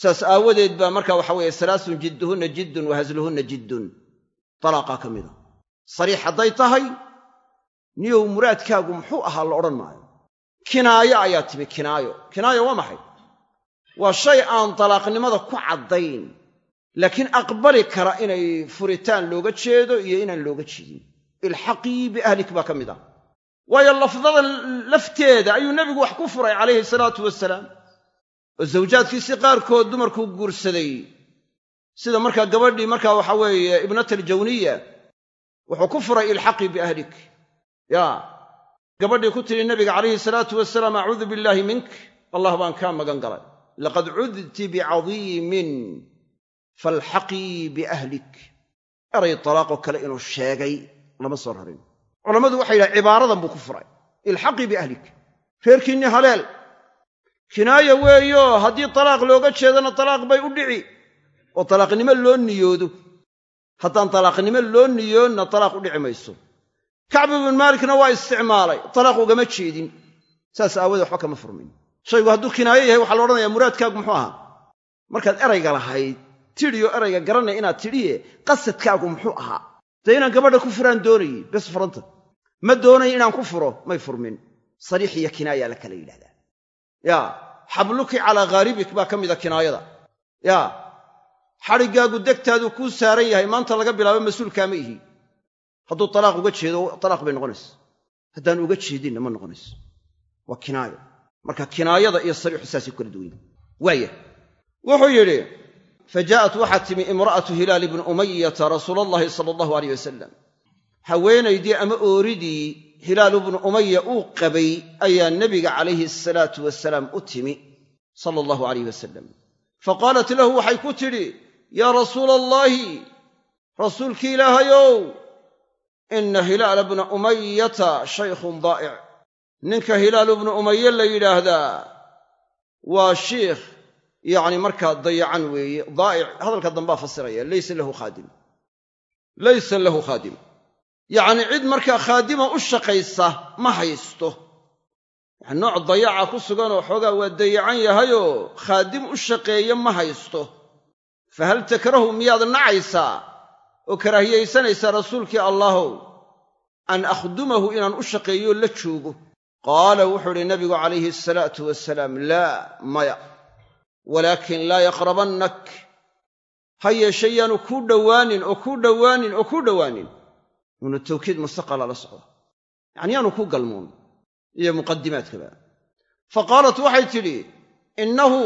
Saas aawadeed baa marka waxa weeye salaasun jidduhunna jiddun wa hasluhunna jiddun. Talaaqaa ka mida sariix hadday tahay niyow muraadkaagu muxuu ahaa la odhan maayo kinaayo ayaa timi kinaayo. Kinaayo waa maxay? Waa shay aan dalaaqnimada ku caddayn laakiin aqbali kara inay furitaan looga jeedo iyo inaan looga jeedin ilxaqii biahlik baa ka mid ah. Waayo lafdada lafteeda ayuu nebigu wax ku furay calayhi salaatu wasalaam oo zawjaadkiisii qaarkood dumarkuu guursaday. Sida markaa gabadhii markaa waxa weeye ibnataljawniya wuxuu ku furay ilxaqii biahlik ya gabadhii ku tidhi nebiga calayhi salaatu wasalaam acuudu billaahi mink. Allah baan kaa magan galay. Laqad cudti bicadiimin falxaqii biahlik. Eray talaaqoo kale inuu sheegay lama soo rarin. Culammadu waxay yidhaha cibaaradan buu ku furay. Ilxaqii biahlik. Reerkiinni haleel. Kinaaya weeyo haddii talaaq looga jeedana talaaq bay u dhici. Oo talaaqnimo loo niyoodo. Haddaan talaaqnimo loo niyoonna talaaq u dhici mayso kacbi ibnu maalikna waa isticmaalay. Talaaq ugama jeedin. Saas aawoodee waxba kama furmin. Shaygu hadduu kinaayo yahay waxaa la odhanayaa muraadkaagu muxuu ahaa? Markaad erayga lahayd tidhiyo erayga garanaya inaad tidhiye qasadkaagu muxuu ahaa? Dee inaan gabadha ku furaan doonayey? Bes furanta. Ma doonayo inaan ku furo? May furmin. Sariix iyo kinaaya la kala yidhahdaa. Yaa xabluki calaa ghaaribik baa ka mida kinaayada. Yaa xadhiggaagu degtaadu kuu saaran yahay maanta laga bilaabo mas'uulkaama ihi hadduu talaaq uga jeedo talaaq bay noqonaysa. Haddaan uga jeedinna ma noqonayso. Waa kinaayo. Marka kinaayada iyo sariixu saasay kala duwan waaya wuxuu yidhi fa jaa'at waxaa timi imra'atu hilaal ibni umayata rasuula allahi sala allahu aleyh wasalam haweenaydii ama ooridii hilaal ibnu umaya uu qabay ayaa nebiga calayhi asalaatu wasalaam u timi sala allahu alayh wasalam fa qaalat lahu waxay ku tidhi yaa rasuula allaahi rasuulkii ilaahayow inna hilaala bna umayata shaykhun daa'ic ninka hilaal ibnu umaye la yidhaahdaa waa shiikh yacni markaa dayacan weeye daa'ic hadalka dambaa fasiraya laysa lahu khaadim laysa lahu khaadim yacni cid markaa khaadima u shaqaysa ma haysto nooc dayaca ku suganoo xoogaa waa dayacan yahayoo khaadim u shaqeeye ma haysto fa hal takrahu miyaad nacaysaa oo karaahiyaysanaysaa rasuulkii allaahow an akhdumahu inaan u shaqeeyo la joogo. Qaala wuxuu idhi nabigu calayhi asalaatu wasalaam laa maya walaakin laa yaqrabannak. Ha yeeshe yaanu kuu dhowaanin oo kuu dhowaanin oo kuu dhowaanin. Nuunu tawkiid mustaqala la socda yacni yaanu kuu galmoon iyo muqadimaadkaba fa qaalat waxay tidhi innahu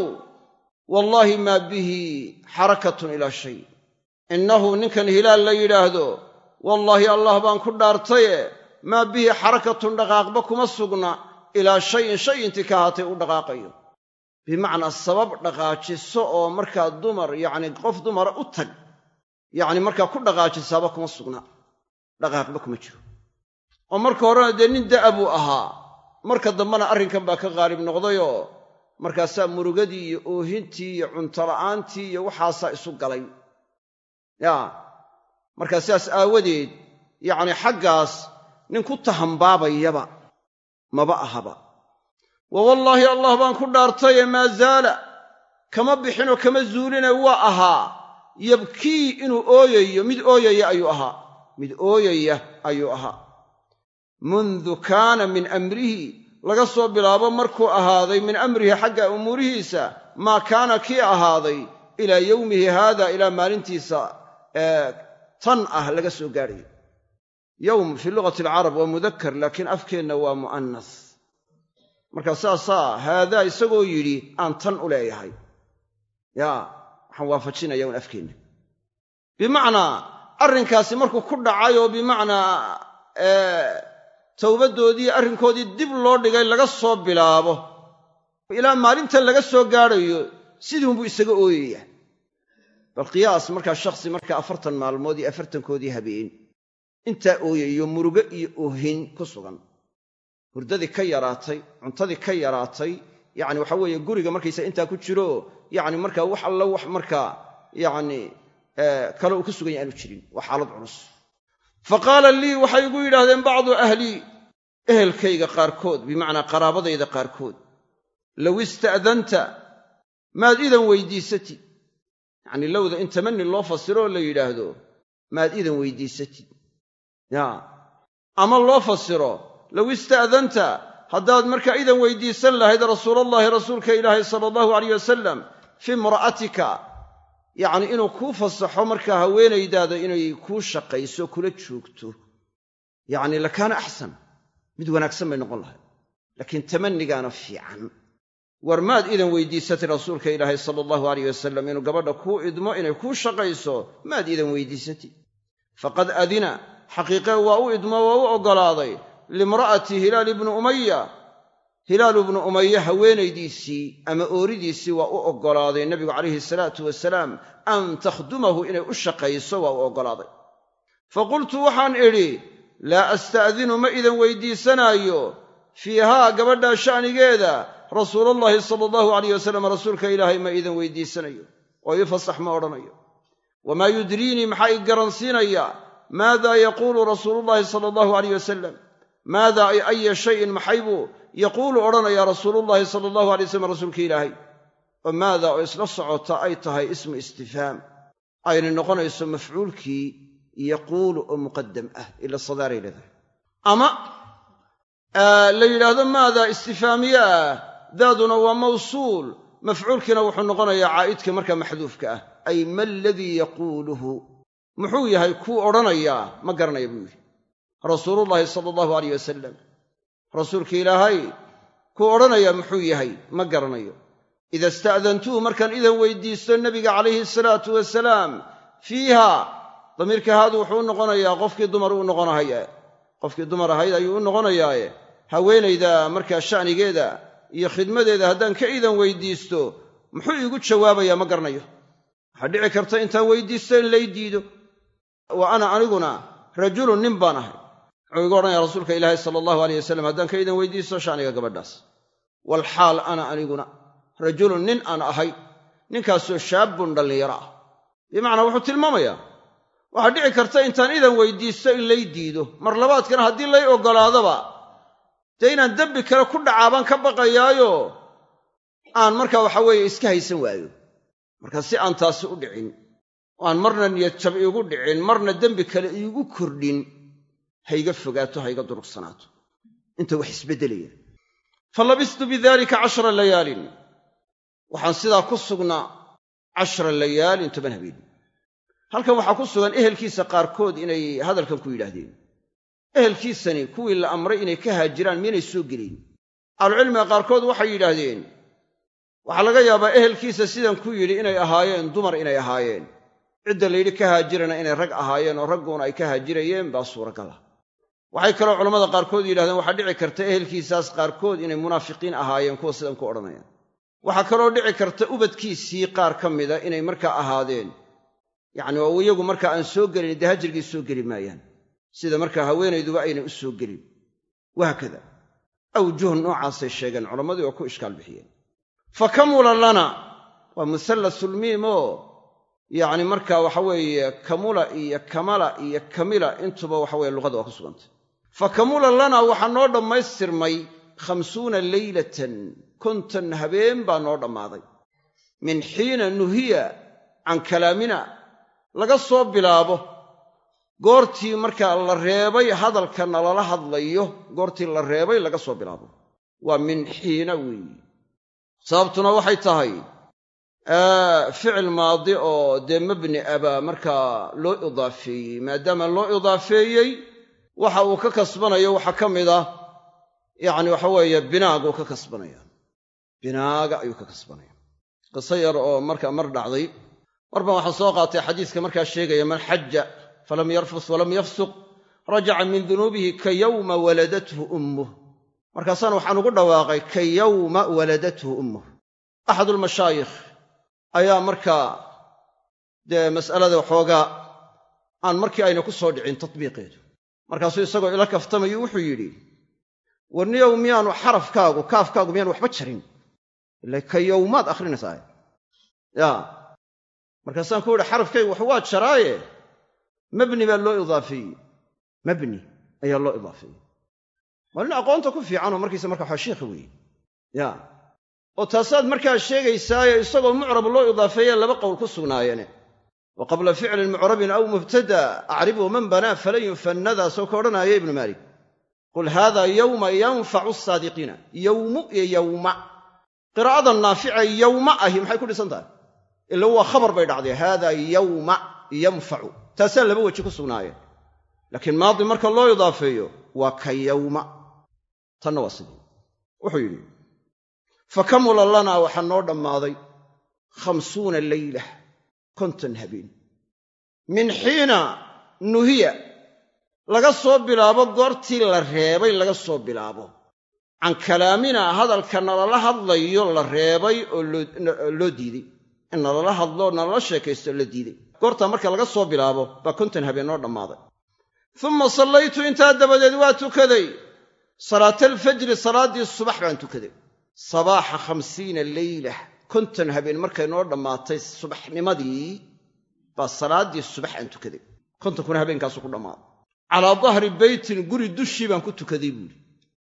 wallaahi maa bihi xarakatun ilaa shay innahu ninkan hilaal la yidhaahdo wallaahi allah baan ku dhaartaye maa bihi xarakatun dhaqaaqba kuma sugna ilaa shayin shay intii ka ahaatay u dhaqaaqayo. Bimacnaa sabab dhaqaajiso oo markaa dumar yacni qof dumara u tag yacni markaa ku dhaqaajisaaba kuma sugna dhaqaaqba kuma jiro. Oo marka horena dee nin da'a buu ahaa marka dambena arrinkan baa ka qaalib noqdayoo markaasaa murugadii iyo oohintii iyo cuntola'aantii iyo waxaasaa isu galay yaa markaa sidaas aawadeed yacni xaggaas nin ku tahambaabayaba maba ahaba wa wallaahi allah baan ku dhaartaye maa zaala kama bixinoo kama zuuline waa ahaa yabkii inuu ooyayo mid ooyaya ayuu ahaa. Mid ooyaya ayuu ahaa. Mundu kaana min amrihi laga soo bilaabo markuu ahaaday min amrihi xagga umuurihiisa maa kaana kii ahaaday ilaa yowmihi haada ilaa maalintiisa tan ah laga soo gaadhayo yowm fii lugati alcarab waa mudakar laakiin afkeenna waa mu'anas marka saasaa haadaa isagoo yidhi aan tan u leeyahay. Yaa waxaan waafajinaya un afkeenna. Bimacnaa arrinkaasi markuu ku dhacay oo bimacnaa towbaddoodii arrinkoodii dib loo dhigay laga soo bilaabo. Ilaa maalintan laga soo gaadhayo sidiunbuu isaga ooyaya bal qiyaas markaa shakhsi markaa afartan maalmood iyo afartankoodii habeen intaa ooyayo murugo iyo oohin ku sugan. Hurdadii ka yaraatay cuntadii ka yaraatay yacni waxa weeye guriga markaysa intaa ku jiro yacni markaa wax alla wax markaa yacni kale uu ku sugan yahy aanu jirin. Waa xaalad culus. Fa qaala lii waxay igu yidhaahdeen bacdu ahlii ehelkayga qaarkood bimacnaa qaraabadayda qaarkood. Low ista'danta maad idan weydiisatid yacnii lowda in tamani loo fasiroo la yidhaahdo maad idan weydiisatid. Ya. Ama loo fasiro low ista'danta haddaad markaa idan weydiisan lahayd rasuulallaahi rasuulka ilaahay sala allahu alayh wasalam fii imra'atika yacni inuu kuu fasaxo markaa haweenaydaada inay kuu shaqayso kula joogto. Yacni lakaana axsan. Mid wanaagsan bay noqon lahayd. Laakiin tamannigaana fiican war maad idan weydiisatay rasuulka ilaahay sala allahu alayh wasalam inuu gabadha kuu idmo inay kuu shaqayso maad idan weydiisatid faqad adina xaqiiqee waa u idmo waa u oggolaaday limra'ati hilaal ibni umaya hilaal ibnu umaya haweenaydiisii ama ooridiisii waa u oggolaaday nebigu calayhi salaatu wasalaam an takhdumahu inay u shaqayso waa u oggolaaday fa qultu waxaan idhi laa asta'dinu ma idan weydiisanaayo. Fiihaa gabadhaa sha'nigeeda rasuulallaahi sala allahu alayh wasalam rasuulka ilaahay ma idan weydiisanayo oo ii fasax ma odhanayo. Wamaa yudriinii maxaa i garansiinaya? Maada yaquulu rasuulullaahi sala allahu alayh wasalam maada ay aya shayin maxay buu yaquulu odhanayaa rasuulullaahi sala allahu alay wasalam rasuulka ilaahay? Oo maada oo isla socota ay tahay ismu istifhaam ayna noqonayso mafcuulkii yaquulu oo muqadam ah ila sadaaray leedahay. Ama la yidhaahdo maada istifaamiye ah daaduna waa mawsuul. Mafcuulkiina wuxuu noqonayaa caa'idka markaa maxduufka ah. Ay ma aladii yaquuluhu? Muxuu yahay kuu odhanayaa? Ma garanaya buu yidhi. Rasuulullaahi sala allahu alayh wasalam rasuulka ilaahay kuu odhanayaa muxuu yahay? Ma garanayo. Ida ista'dantuhu markaan idan weydiisto nebiga calayhi salaatu wasalaam fiiha. Damiirka haadu wuxuu u noqonayaa qofkii dumar u noqonahaya qofkii dumar ahayd ayuu u noqonayaaye haweenayda markaa sha'nigeeda iyo khidmadeeda haddaan ka idan weydiisto muxuu iigu jawaabayaa ma garanayo. Waxaa dhici karta intaan weydiisto in lay diido. Wa ana aniguna rajulun nin baan ahay. Wuxuu igu odhanaya rasuulka ilaahi sala allahu aleyh wasalam haddaan ka idan weydiisto sha'niga gabadhaas. Walxaal ana aniguna rajulun nin aan ahay ninkaasoo shaabun dhallinyaro ah. Bimacnaa wuxuu tilmaamayaa waxaa dhici karta intaan idan weydiisto in lay diido. Mar labaadkana haddii lay oggolaadaba dee inaan dembi kale ku dhacaabaan ka baqayaayo aan markaa waxa weeye iska haysan waayo. Marka si aan taasi u dhicin oo aan marna niyad jab iigu dhicin marna dembi kale iigu kordhin hayga fogaato hayga durugsanaato. Inta wax isbeddelaya fa labistu bidalika cashra layaalin. Waxaan sidaa ku sugnaa cashra layaalin toban habeen. Halkan waxaa ku sugan ehelkiisa qaarkood inay hadalkan ku yidhaahdeen ehelkiisani kuwii la amray inay ka haajiraan miynay soo gelin? Ahlucilmiga qaarkood waxay yidhaahdeen waxaa laga yaabaa ehelkiisa sidan ku yidhi inay ahaayeen dumar inay ahaayeen. Cidda layidhi ka haajirana inay rag ahaayeen oo ragguuna ay ka haajirayeen baa suuragal ah waxay kaloo culammada qaarkood yidhahdeen waxaa dhici karta ehelkiisaas qaarkood inay munaafiqiin ahaayeen kuwa sidan ku odhanayaan. Waxaa kaloo dhici karta ubadkiisii qaar ka mida inay markaa ahaadeen. Yacni oo iyagu markaa aan soo gelin dee hajirgii soo geli maayaan sida markaa haweenayduba aynay u soo gelin. Wahaakada awjuh noocaasay sheegeen culammadii oo ku ishkaal bixiyeen. Fa kamula lana waa musallasulmiim oo yacni markaa waxa weeye kamula iyo kamala iyo kamila intuba waxa weye luqada waa ku sugantay. Fa kamula lana waxaa noo dhammaystirmay khamsuuna leylatan konton habeen baa noo dhammaaday. Min xiina nuhiya can kalaamina laga soo bilaabo goortii markaa la reebay hadalkana lala hadlayo goortii la reebay laga soo bilaabo. Waa min xiina weeyi sababtuna waxay tahay ficil maadi oo dee mabni abaa markaa loo idaafeeyey. Maadaama loo idaafeeyey waxa uu ka kasbanayo waxaa ka mid ah yacni waxa weeye binaaguu ka kasbanaya. Binaaga ayuu ka kasbanaya. Qiso yar oo markaa mar dhacday mar baan waxaan soo qaatay xadiiska markaa sheegaya man xaja falam yarfus walam yafsuq rajaca min dunuubihi ka yowma waladathu ummuh markaasaan waxaan ugu dhawaaqay ka yowma waladathu ummuh axadulmashaayikh ayaa markaa dee mas'alada waxoogaa aan markii ayna ku soo dhicin tatbiiqeedu markaasuu isagoo ila kaftamayu wuxuu yidhi warniyow miyaanu xarafkaagu kaafkaagu miyaanu waxba jarin ila ka yowmaad akhrinaysaa ya markaasaan ku yidhi xarafkaygu wax waa jaraaye mabni baa loo idaafeeyey. Mabni ayaa loo idaafeeyey. Waa nin aqoonta ku fiicanoo markiisa marka waxa sheikha weeye. Ya. Oo taasaad markaa sheegaysaayo isagoo mucrab loo idaafeeye laba qowl ku sugnaayeene wa qabla ficlin mucrabin aw mubtada acribu man banaa falan yufannada soo ka odhanaaya ibnu maalik. Qul haada yowma yanfacu saadiqiina yowmu iyo yowma qiraa'ada naafice yowma ahi maxay ku dhisan tahay? Ila waa khabar bay dhacday. Haada yowma yanfacu taasaa laba weji ku sugnaayeen laakiin maadi marka loo idaafeeyo waa ka yowma tanna waa sidii. Wuxuu yidhi fakamula lanaa waxaa noo dhammaaday khamsuuna leyla konton habeen. Min xiina nuhiya laga soo bilaabo goortii la reebay laga soo bilaabo. Can kalaamina hadalka nalala hadlayo la reebay oo loo diiday. In nalala hadlo nalala sheekaysto la diiday goortaa marka laga soo bilaabo baa konton habeen noo dhammaaday. Uma sallaytu intaa dabadeed waa tukaday. Salaatalfajri salaaddii subax baan tukaday. Sabaaxa khamsiina leyla. Konton habeen markay noo dhammaatay subaxnimadii baa salaaddii subax aan tukaday. Kontonkuna habeenkaasu ku dhammaaday calaa dahri beytin guri dushii baan ku tukaday buuhi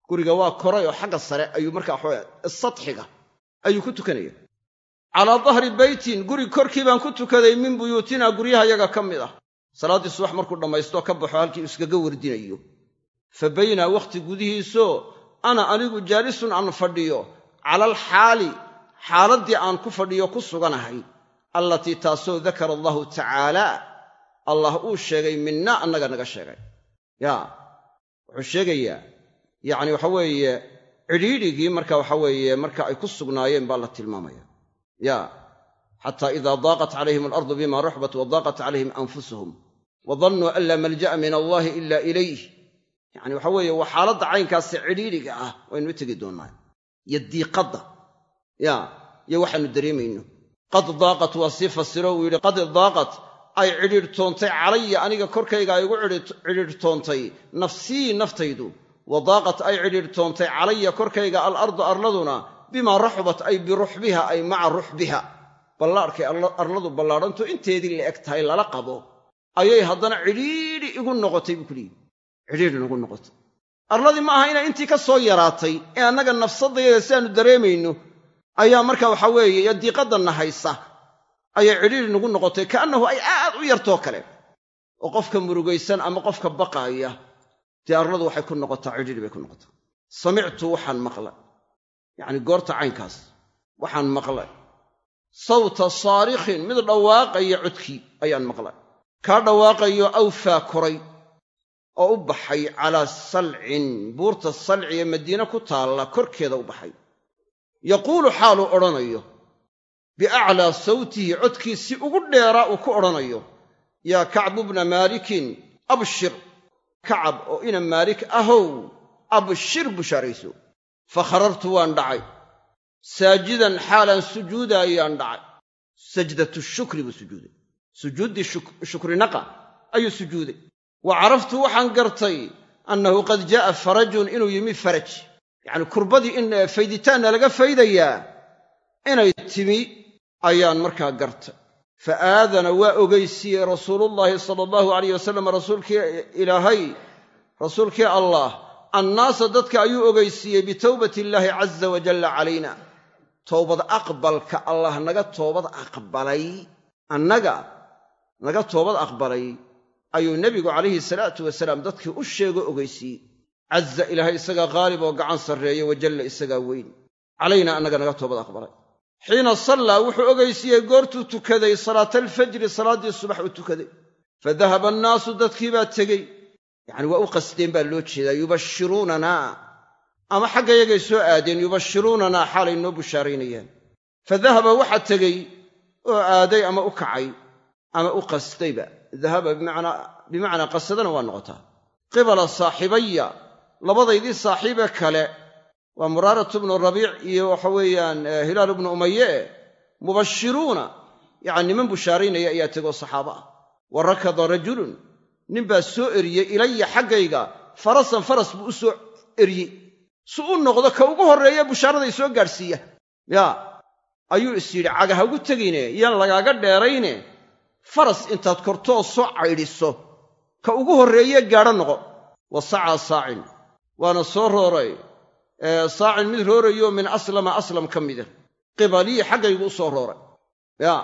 guriga waa koray oo xagga sare ayuu markaa waxawe sadxiga ayuu ku tukanaya calaa dahri beytin guri korkii baan ku tukaday min buyuutina guryahayaga ka mid ah. Salaaddii subax markuu dhammaysto ka baxo halkii iskaga wardinayo. Fa baynaa wakhti gudihiisoo ana anigu jaalisun aan fadhiyo. Cala alxaali xaaladdii aan ku fadhiyo ku suganahay. Allatii taasoo dakara allahu tacaala allah uu sheegay minna annaga naga sheegay. Yaa wuxuu sheegayaa yacni waxa weeye cidhiidhigii marka waxa weeye marka ay ku sugnaayeen baa la tilmaamaya ya xataa idaa daaqat calayhim alardu bima raxbat wa daaqat calayhim anfusuhum wa dannuu an laa malja'a min allahi ila ilayh. Yacni waxa weeye waa xaaladda caynkaasi cidhiidhiga ah waynu u tegi doonnaa iyo diiqadda. Ya iyo waxaannu dareemayno. Qad daaqat waa sii fasiro uu yidhi qad daaqat ay cidhiidhtoontay calaya aniga korkayga ay igu cidhiidhtoontay nafsii naftaydu. Wa daaqat ay cidhiidhtoontay calaya korkayga alardu arladuna bimaa raxubat ay biruxbiha ay maca ruxbiha. Ballaadhkay arladu ballaadhanto inteedii la eg tahay lala qabo ayay haddana cidhiidhi igu noqotay buu kuliyihi cidhiidhi nagu noqotay. Arladii ma aha inay intii ka soo yaraatay ee annaga nafsadayada si aanu dareemayno ayaa marka waxa weeye yo diiqaddanna haysa ayay cidhiidhi nagu noqotay ka'annahu ay aad u yartoo kale. Oo qofka murugaysan ama qofka baqaaya dee arladu waxay ku noqotaa cidhiidhi bay ku noqotaa. Samictu waxaan maqlay yacni goorta caynkaas. Waxaan maqlay. Sawta saarikhin mid dhawaaqaya codkii ayaan maqlay. Kaa dhawaaqayo awfaa koray oo u baxay calaa salcin buurta salci ee madiine ku taalla korkeeda u baxay. Yaquulu xaaluu odhanayo biaclaa sawtihi codkii si ugu dheeraa uu ku odhanayo yaa kacbu bna maalikin abshir kacab oo ina maalik ahow abshir bushaarayso fa kharartu waan dhacay saajidan xaalaan sujuudaayaan dhacay sajdatu shukri buu sujuuday sujuuddii shukrinaqa ayuu sujuuday wa caraftu waxaan gartay annahu qad jaa'a farajun inuu yimi faraj yacni kurbadii in fayditaanna laga faydayaa inay timi ayaan markaa gartay fa aadana waa ogeysiiyey rasuulullaahi sala allahu alayh wasalam rasuulkii ilaahay rasuulkii allah annaasa dadka ayuu ogeysiiyey bitowbati illaahi caza wajalla calayna. Toobad aqbalka allah naga toobad aqbalay annaga naga toobad aqbalay ayuu nebigu calayhi salaatu wasalaam dadkii u sheego ogeysiiyey. Caza ilaahay isagaa qaalib oo gacan sarreeya wajalla isagaa weyn. Calayna annaga naga toobad aqbalay. Xiina sallaa wuxuu ogeysiiyey goortuu tukaday salaatalfajri salaaddii subax uu tukaday. Fa dahaba annaasu dadkii baa tegey yacni waa u qasdeen baa loo jeedaa yubashiruunanaa ama xaggayagay soo aadeen yubashiruunanaa xaalay noo bushaaraynayaan. Fa dahaba waxa tegey oo aaday ama u kacay ama u qasdayba dahaba bimacnaa qasadana waa noqotaa. Qibala saaxibaya labadaydii saaxiibe kale waa muraaratu bnu rabiic iyo waxa weeyaan hilaal ibnu umaye e mubashiruuna yacani niman bushaaraynaya ayaa tegoo saxaabo ah wa rakada rajulun nin baa soo eriyey ilaya xaggayga. Farasan faras buu u soo eriyey. Si u noqdo ka ugu horreeya bushaaraday soo gaadhsiiya. Yaa ayuu is yidhi caga ugu tegine yaan lagaaga dheerayne. Faras intaad kortoo soo caydhiso ka ugu horreeye gaadho noqo. Wa sacaa saacin. Waana soo rooray. Saacin mid roorayo min aslama aslam ka mida. Qibalii xaggaygu u soo rooray. Ya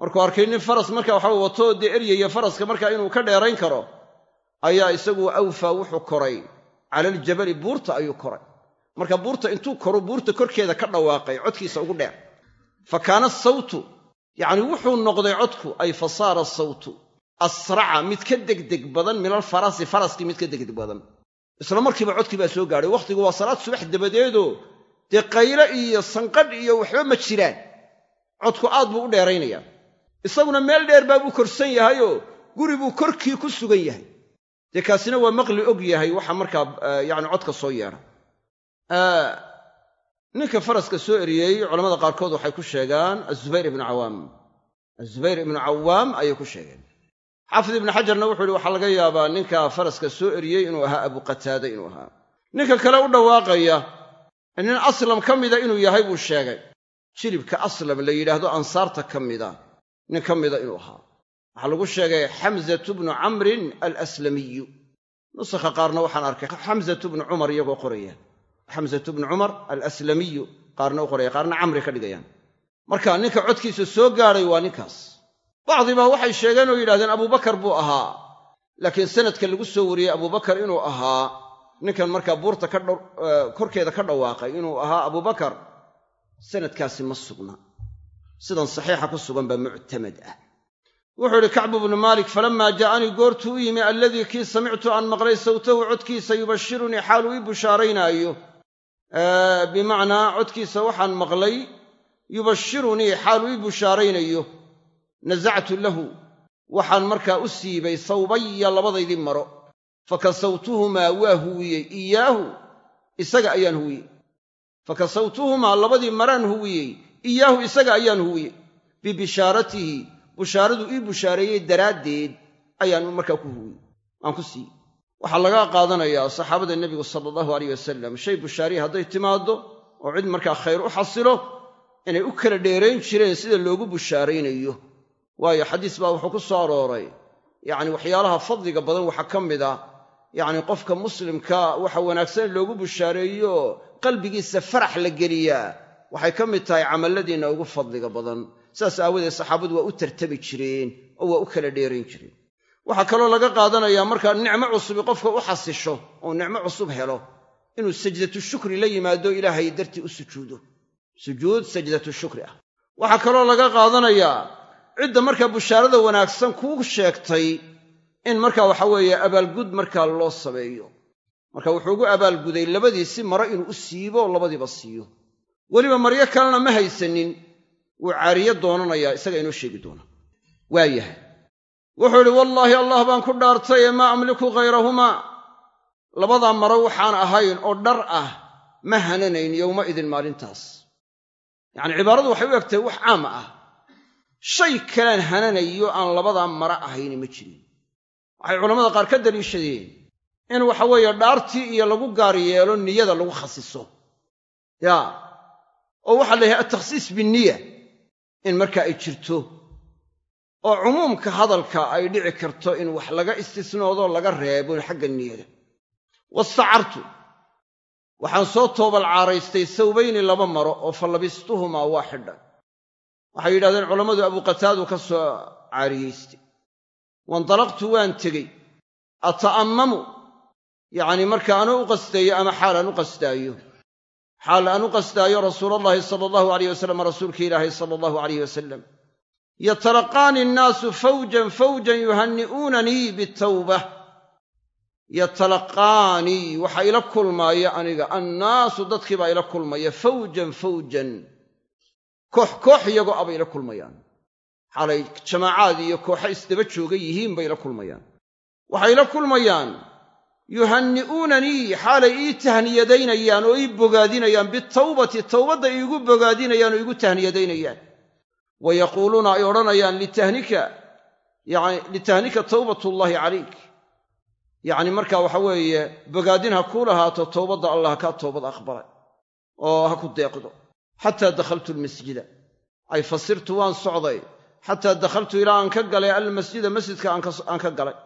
markuu arkay nin faras marka waxa wato dee eryaya faraska markaa inuu ka dheerayn karo ayaa isagu awfaa wuxuu koray. Cala aljabali buurta ayuu koray. Marka buurta intuu koro buurta korkeeda ka dhawaaqay codkiisa ugu dheer. Fa kaana sawtu yacni wuxuu noqday codku ay fa saara sawtu. Asraca mid ka degdeg badan min alfarasi faraskii mid ka degdeg badan. Isla markiiba codkii baa soo gaadhay. Wakhtigu waa salaad subax dabadeedoo dee qayle iyo sanqadh iyo waxba ma jiraan. Codku aad buu u dheeraynayaa isaguna meel dheer baa buu korsan yahayoo guri buu korkii ku sugan yahay. Dee kaasina waa maqli og yahay waxa markaa yacni codka soo yeedha. Ninka faraska soo eriyey culamada qaarkood waxay ku sheegaan azubayr ibnu cawaam. Azubayr ibnu cawaam ayay ku sheegeen. Xaafid ibnu xajarna wuxuu yihi waxaa laga yaabaa ninka faraska soo eriyey inuu ahaa abu qataada inuu ahaa. Ninka kale u dhawaaqaya nin aslam ka mida inuu yahay buu sheegay. Jilibka aslam la yidhaahdo ansaarta ka mida nin ka mida inuu ahaa. Waxaa lagu sheegay xamzatu bnu camrin alaslamiyu. Nusakha qaarna waxaan arkay xamzatu bnu cumar iyagoo qoraya. Xamzatu bnu cumar alaslamiyu qaarna u qoraya qaarna camri ka dhigayaan. Marka ninka codkiisa soo gaadhay waa ninkaas. Bacdibaa waxay sheegeen oo yidhahdeen abubakar buu ahaa. Laakiin sanadka lagu soo wariyey abubakar inuu ahaa ninkan markaa buurta korkeeda ka dhawaaqay inuu ahaa abubakar sanadkaasi ma sugna sidan saxiixa ku sugan baa muctamad ah. Wuxuu idhi kacbu bnu maalik falammaa jaa'anii goortuu u yimi alladii kii samictu aan maqlay sawtahu codkiisa yubashirunii xaaluu ii bushaaraynaayo. Bimacnaa codkiisa waxaan maqlay yubashirunii xaaluu ii bushaaraynayo. Nasactu lahu. Waxaan markaa u siibay sawbaya labadaydii maro. Fakasawtuhumaa waa huwiyey. Iyaahu isaga ayaan huwiyey. Fakasawtuhumaa labadii maraan huwiyey iyaahu isaga ayaan huwiyey bibishaaratihi bushaaradu ii bushaareeyey daraaddeed ayaan markaa ku huwiyey aan ku siiyey. Waxaa laga qaadanayaa saxaabada nebigu sala allahu alayh wasalam shay bushaariya hadday timaaddo oo cid markaa khayr u xasilo inay u kala dheerayn jireen sida loogu bushaaraynayo. Waayo xadiis baa wuxuu ku soo arooray. Yacni waxyaalaha fadliga badan waxaa ka mid ah yacni qofka muslimka waxa wanaagsan loogu bushaareeyo qalbigiisa farax la geliyaa waxay ka mid tahay camalladiinna ugu fadliga badan. Sidaas aawadeed saxaabadu waa u tartami jireen oo waa u kala dheerayn jireen. Waxaa kaloo laga qaadanayaa markaa nicmo cusubi qofka u xasisho oo nicmo cusub helo inuu sajdatu shukri la yimaado ilaahay dartii u sujuudo. Sujuud sajdatu shukri ah. Waxaa kaloo laga qaadanayaa cidda markaa bushaarada wanaagsan kuu sheegtay in markaa waxa weeye abaalgud markaa loo sameeyo. Marka wuxuu ugu abaalguday labadiisi maro inuu u siibo labadiiba siiyo weliba maryo kalena ma haysanin. Wuu caariye doonanayaa isaga inoo sheegi doona waa yahay. Wuxuu idhi wallaahi allah baan ku dhaartay ee maa amliku khayrahumaa labadaa maro waxaan ahayn oo dhar ah ma hananayn yowma idin maalintaas. Yacni cibaaradu waxay u egtahay wax caam ah. Shay kalaan hananayo aan labadaa mara ahayni ma jirin. Waxay culammada qaar ka daliishadeen in waxa weeye dhaartii iyo lagu gaar yeelo niyada lagu khasiso. Yaa oo waxaa la yidhaha atakhsiis binniya in marka ay jirto oo cumuumka hadalka ay dhici karto in wax laga istisnoodo laga reebo xagga niyada. Wastacartu waxaan soo toobal caaraystay sawbayni laba maro oo fa labistuhumaa waa xidha waxay yidhahdeen culammadu abuqataadu ka soo caariyaystay waindalaqtu waan tegey. Ata'ammamu yacni marka anuu u qasdayo ama xaal aan u qasdaayo xaal aan u qasdaayo rasuulallaahi sala allahu alayh wasalam rasuulka ilaahay sala allahu alayh wasalam yatalaqaani annaasu fawjan fawjan yuhanni'uunanii bitawba. Yatalaqaanii waxaa ila kulmaaya aniga annaasu dadkii baa ila kulmaya fawjan fawjan. Koox koox iyagoo abay ila kulmayaan. Xaalay jamaacaad iyo kooxa isdaba jooga yihiin bay ila kulmayaan. Waxay ila kulmayaan yuhanni'uunanii xaalay ii tahniyadaynayaan oo ii bogaadinayaan bitawbati towbadda iigu bogaadinayaan oo iigu tahniyadaynayaan. Wa yaquuluuna ay odhanayaan litahnika yani litahnika tawbatullaahi calayk. Yacni marka waxa weeye bogaadin ha kuu lahaato towbadda allah kaa toobad aqbalay oo ha ku deeqdo. Xataa dakhaltu almasjida. Ay fasirtu waan socday. Xataa dakhaltu ilaa aan ka galay almasjida masjidka aan ka galay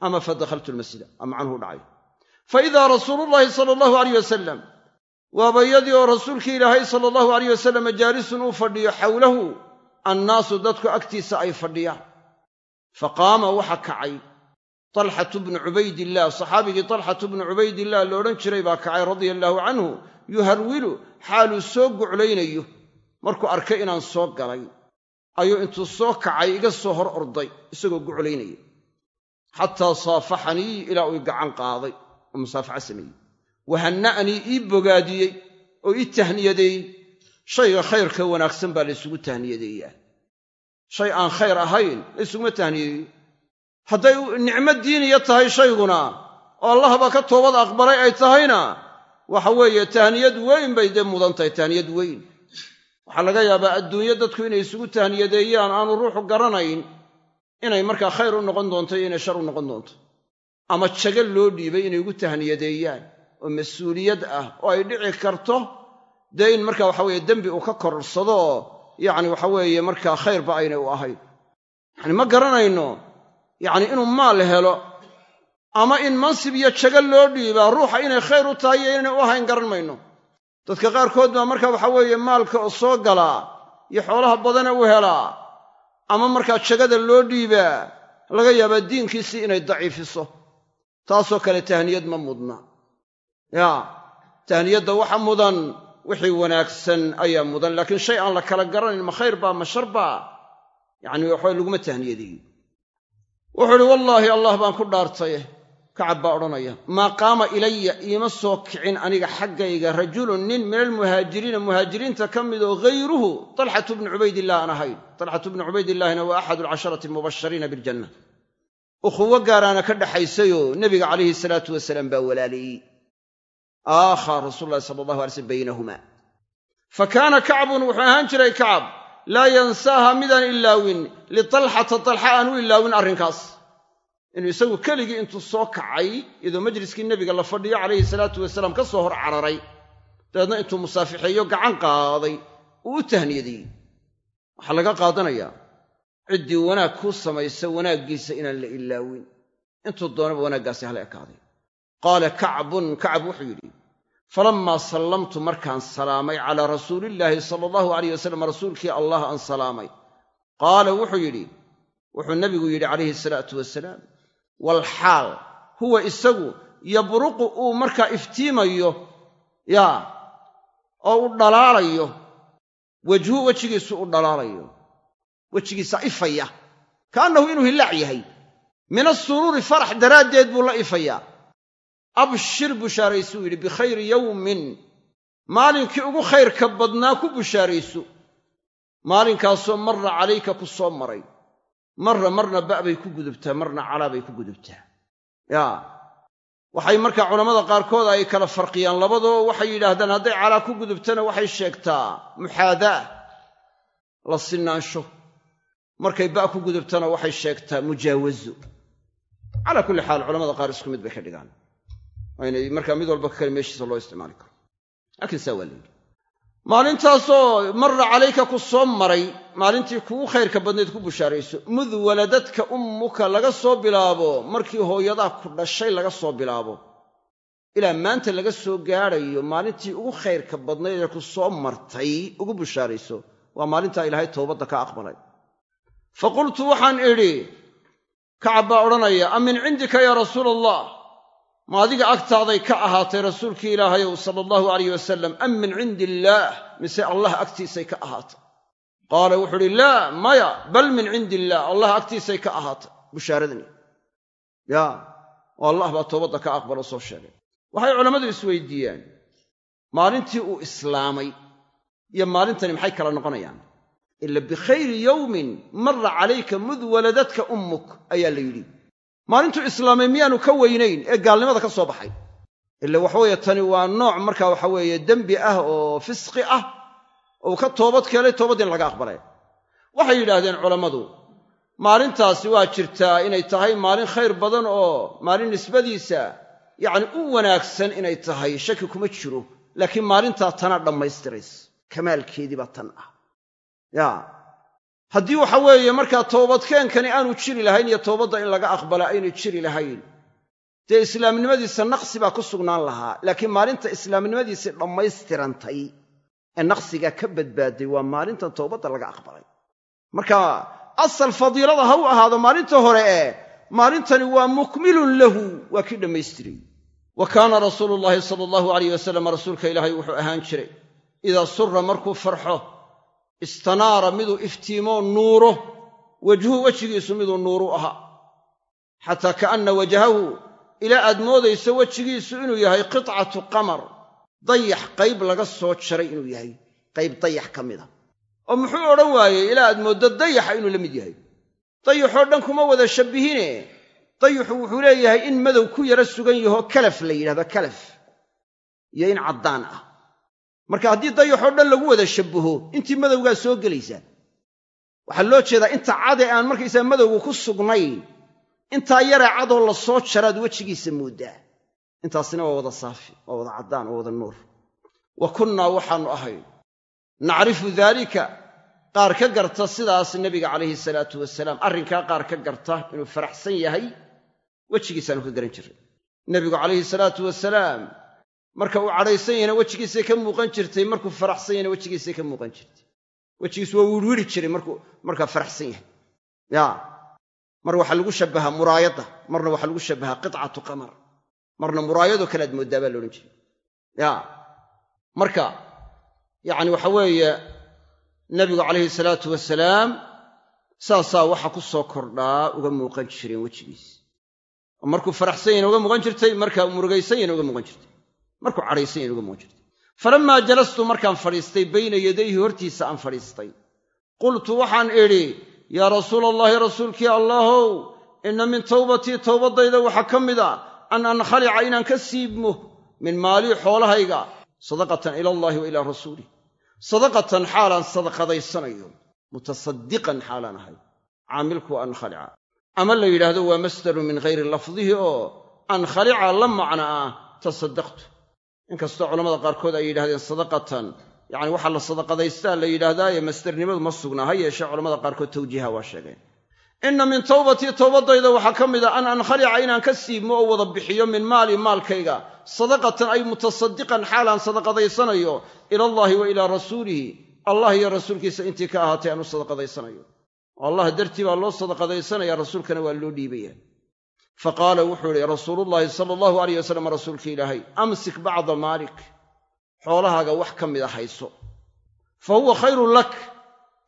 ama fadakhaltu lmasjida ama macnuhu dhacay. Fa idaa rasuulullaahi sala allahu alayh wasalam waaba iyadii oo rasuulkii ilaahay sala allahu alayh wasalam jaalisun uu fadhiyo xawlahu annaasu dadku agtiisa ay fadhiyaan. Fa qaama waxa kacay. Talxatu bnu cubaydillaah saxaabigii talxatu bnu cubaydillaah la odhan jiray baa kacay radia allaahu canhu yuharwilu xaaluu soo guclaynayo. Markuu arkay inaan soo galay ayuu intuu soo kacay iga soo hor orday isagoo guclaynaya xataa saafaxanii ilaa uu gacan qaaday oo musaafaxa sameeyey wahanna'anii ii bogaadiyey oo ii tahniyadeeyey shayga khayrka wanaagsan baa laysugu tahniyadeeyaa shay aan khayr ahayn laysuguma tahniyeeyo hadday nicmo diiniya tahay shayguna oo allahbaa ka toobad aqbalay ay tahayna waxa weeye tahniyad weyn bay dee mudan tahay tahniyad weyn waxaa laga yaabaa adduunyo dadku inay isugu tahniyadeeyaan aanu ruuxu garanayn inay markaa khayr u noqon doonto iyo inay shar u noqon doonto. Ama jagal loo dhiibay inay ugu tahniyadeeyaan oo mas'uuliyad ah oo ay dhici karto dee in marka waxa weeye dembi uu ka kororsado oo yacni waxa weeye markaa khayrba aynay u ahayn. Yacni ma garanayno yacni inuu maal helo ama in mansib iyo jagal loo dhiibaa ruuxa inay khayr u tahay iyo inay u ahayn garan mayno. Dadka qaarkood baa marka waxa weeye maalka oo soo galaa iyo xoolaha badane u helaa ama markaa jagada loo dhiibaa laga yaabaa diinkiisii inay daciifiso. Taasoo kale tahniyad ma mudna. Yaa tahniyadda waxa mudan wixii wanaagsan ayaa mudan. Laakiin shay aan la kala garanayn ma khayr baa ma shar baa. Yacni waxbay laguma tahniyadeeyo wuxuu uhi wallaahi allah baan ku dhaartay kacab baa odhanaya maa qaama ilaya iima soo kicin aniga xaggayga rajulun nin min almuhaajiriina muhaajiriinta ka mid oo hayruhu talxatu bnu cubaydillaah aan ahayn. Talxatu bnu cubaydillaahina waa axadu alcasharati almubashariina biljanna ukhuwo gaaraana ka dhaxaysayoo nebiga calayhi salaatu wasalaam baa walaaleeyey aakhaa rasuulu llahi sala allahu alay slm baynahumaa fa kaana kacbun wuxuu ahaan jiray kacab laa yansaaha midaan ilaawin litalxata talxa aan u ilaawin arrinkaas inuu isagu keligii intuu soo kacay iyadoo majliskii nebiga la fadhiyo calayhi salaatu wasalaam ka soo hor cararay. Dabeedna intuu musaafixeeyo gacan qaaday uu u tahniyadeeyey waxaa laga qaadanayaa ciddii wanaag kuu samaysa wanaaggiisa inaan la ilaawin. Intuu doonaba wanaaggaasi hala ekaaday qaala kacbun kacab wuxuu yidhi falammaa sallamtu markaan salaamay calaa rasuulillaahi sala allahu alayh wasalam rasuulkii allah aan salaamay. Qaala wuxuu yidhi wuxuu nebigu yidhi calayhi salaatu wasalaam walxaal huwa isagu yabruqu uu markaa iftiimayo yaa oo u dhalaalayo wejhu wejigiisu u dhalaalayo wejigiisa ifaya. Kaannahu inuu hillaac yahay. Min asuruuri farax daraaddeed buu la ifayaa abshir bushaaraysuu yidhi bikhayri yowmin maalinkii ugu khayrka badnaa ku bushaarayso maalinkaasoo marra calayka ku soo maray marra marna ba' bay ku gudubtaa marna calaa bay ku gudubtaa. Yaa waxay markaa culammada qaarkood ay kala farqiyaan labadoo waxay yidhaahdaan hadday calaa ku gudubtana waxay sheegtaa muxaadaa la sinaansho. Markay ba' ku gudubtana waxay sheegtaa mujaawazo calaa kulli xaal culamada qaar isku mid bay ka dhigaan. Aynay markaa mid walba ka kale meeshiisa loo isticmaali karo. Laakiin saa waa la yidhi maalintaasoo marra calayka ku soo maray maalintii kugu khayrka badnayd ku bushaarayso mud waladadka ummuka laga soo bilaabo markii hooyadaa ku dhashay laga soo bilaabo. Ilaa maanta laga soo gaadhayo maalintii ugu khayrka badnayd ee ku soo martay ugu bushaarayso waa maalintaa ilaahay towbadda ka aqbalay. Fa qultu waxaan idhi kacab baa odhanaya a min cindika yaa rasuula allah ma adiga agtaaday ka ahaatay rasuulkii ilaahayow sala allahu alayh wasalam am min cindi illaah mise allah agtiisay ka ahaatay. Qaala wuxuu uhi laa maya bal min cindi illaah allah agtiisay ka ahaatay. Bushaaradani yaa oo allah baa toobadda ka aqbalo soo sheegay. Waxay culammadu isweydiiyaan maalintii uu islaamay iyo maalintani maxay kala noqonayaan? Ila bikhayri yowmin marra calayka mud waladadka ummuk ayaa la yidhi maalintuu islaamay miyaanu ka weynayn ee gaalnimada ka soo baxay. Ila waxaweeye tani waa nooc marka waxa weeye dembi ah oo fisqi ah oo uu ka toobad keenay toobaddiin laga aqbalay. Waxay yidhaahdeen culammadu maalintaasi waa jirtaa inay tahay maalin khayr badan oo maalin nisbadiisa yacni u wanaagsan inay tahay shaki kuma jiro laakiin maalintaa tanaa dhammaystirays. Kamaalkeedii baa tan ah. Yaa haddii waxa weeye markaa toobadkeenkani aanu jiri lahayn iyo toobadda in laga aqbala aynay jiri lahayn. Dee islaamnimadiisa naqsi baa ku sugnaan lahaa laakiin maalinta islaamnimadiisii dhammaystirantay ee naqsigaa ka badbaaday waa maalintan toobadda laga aqbalay. Marka asal fadiilada ha u ahaado maalinta hore ee maalintani waa mukmilun lahu waa kii dhammaystiray. Wa kaana rasuulu llaahi sala allahu alayh wasalam rasuulka ilaahay wuxuu ahaan jiray idaa sura markuu farxo istanaara miduu iftiimoo nuuro wejhuhu wejigiisu miduu nuuru ahaa xataa kaanna wajahahu ilaa aad moodayso wejigiisu inuu yahay qitcatu qamar dayax qayb laga soo jaray inuu yahay qayb dayax ka mida oo muxuu odhan waayey ilaa aad mooddo dayaxa inuu la mid yahay. Dayaxoo dhan kuma wada shabbihine. Dayaxu wuxuu leeyahay in madow ku yara sugan yahoo kalaf la yidhahdo kalaf iyo in caddaan ah marka haddii dayaxoo dhan lagu wada shabbaho intii madowgaa soo gelaysaa waxaa loo jeedaa inta cade aan markaysaa madowgu ku sugnayn intaa yaree cadoo la soo jaraad wejigiisa mooddaa intaasina waa wada saafi waa wada caddaan waa wada nuur. Wa kunnaa waxaannu ahayn. Nacrifu daalika qaar ka garta sidaas nebiga calayhi salaatu wasalaam arrinkaa qaar ka garta inuu faraxsan yahay wejigiisaanu ka garan jirray nebigu calayhi salaatu wasalaam marka uu cadhaysan yahayna wejigiisay ka muuqan jirtay markuu faraxsan yahayna wejigiisay ka muuqan jirtay. Wejigiisu waa wirwiri jiray markaa faraxsan yahay. Yaa mar waxaa lagu shabbahaa muraayadda marna waxaa lagu shabbahaa qitcatu qamar. Marna muraayadoo kale aad baa loodhan jiray. Yaa marka yacni waxa weeye nebigu calayhi salaatu wasalaam saasaa waxa ku soo kordhaa uga muuqan jireen wejigiisa oo markuu faraxsan yahayna uga muuqan jirtay markaa murugaysan yahayna uga muuqan jirtay markuu cadhaysan yahayna uga muuqan jirtay falammaa jalastu markaan fadhiistay bayna yadayhi hortiisa aan fadhiistay. Qultu waxaan idhi yaa rasuula allaahi rasuulkii allaahow inna min tawbatii towbaddayda waxaa ka mid a an ankhalica inaan ka siibmo min maalii xoolahayga sadaqatan ila allaahi wa ilaa rasuulih sadaqatan xaalaan sadaqadaysanayo mutasaddiqan xaalaan ahay. Caamilku waa ankhalica. Ama la yidhaahdo waa masdaru min ghayri lafdihi oo ankhalica la macna ah tasaddaqtu inkastoo culamada qaarkood ay yidhahdeen sadaqatan yacni waxaa la sadaqadaystaa la yidhaahdaaye masdarnimadu ma sugnaa ha yeeshee culamada qaarkood tawjiiha waa sheegeen. Inna min tawbatii towbaddayda waxaa ka mid a an ankhalica inaan ka siibmo oo wada bixiyo min maali maalkayga. Sadaqatan ay mutasaddiqan xaalaan sadaqadaysanayo ilallaahi wa ilaa rasuulihi. Allah iyo rasuulkiisa intii ka ahaatay aan u sadaqadaysanayo. Allah dartii baa loo sadaqadaysanaya rasuulkana waa loo dhiibaya fa qaala wuxuu idhi rasuulullaahi sala allahu alayh wasalam rasuulka ilaahay amsik bacda maalik. Xoolahaaga wax ka mida hayso. Fa huwa khayrun lak.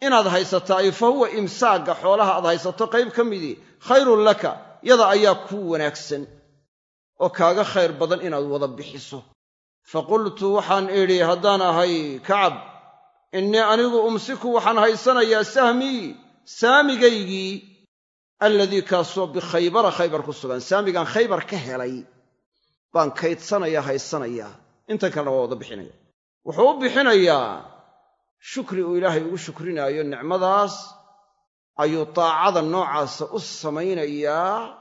Inaad haysataa ay fa huwa imsaagga xoolaha aad haysato qayb ka midii khayrun laka. Yada ayaa kuu wanaagsan oo kaaga khayr badan inaad wada bixiso. Fa qultu waxaan idhi haddaan ahay kacab innii anigu umsiku waxaan haysanayaa sahmii saamigaygii alladii kaasoo bikhaybara khaybar ku sugan. Saamigaan khaybar ka helay baan kaydsanaya haysanayaa. Intan kalena waa wada bixinaya. Wuxuu u bixinayaa. Shukri uu ilaahay ugu shukrinaayo nicmadaas ayuu daacada noocaasa u samaynayaa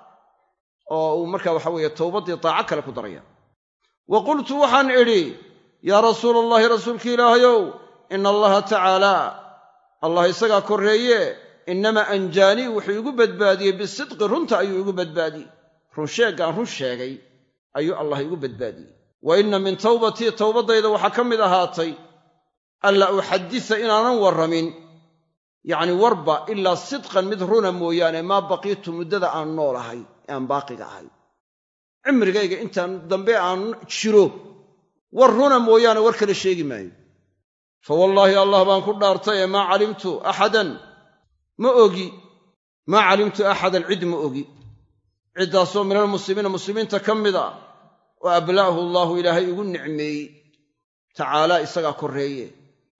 oo uu markaa waxa weeye towbaddii daaco kale ku daraya. Wa qultu waxaan idhi yaa rasuula allahi rasuulki ilaahayow ina allaha tacaalaa allah isagaa korreeye innamaa anjaanii wuxuu igu badbaadiyey bisidqi runta ayuu igu badbaadiyey. Runsheeggaan run sheegay ayuu allah igu badbaadiyey. Wa inna min tawbatii towbaddayda waxaa ka mid ahaatay anlaa uxaddisa inaanan warramin. Yacni warba ilaa sidqan mid runa mooyaane maa baqiitu muddada aan noolahay ee aan baaqiga ahay. Cimrigayga intaan dambe aan jiro war runa mooyaane war kale sheegi maayo. Fa wallaahi allah baan ku dhaartay ee maa calimtu axadan ma ogi maa calimtu axadan cid ma ogi. Ciddaasoo min almuslimiina muslimiinta ka mid a oo ablaahu allaahu ilaahay igu nicmeeyey. Tacaalaa isagaa korreeye.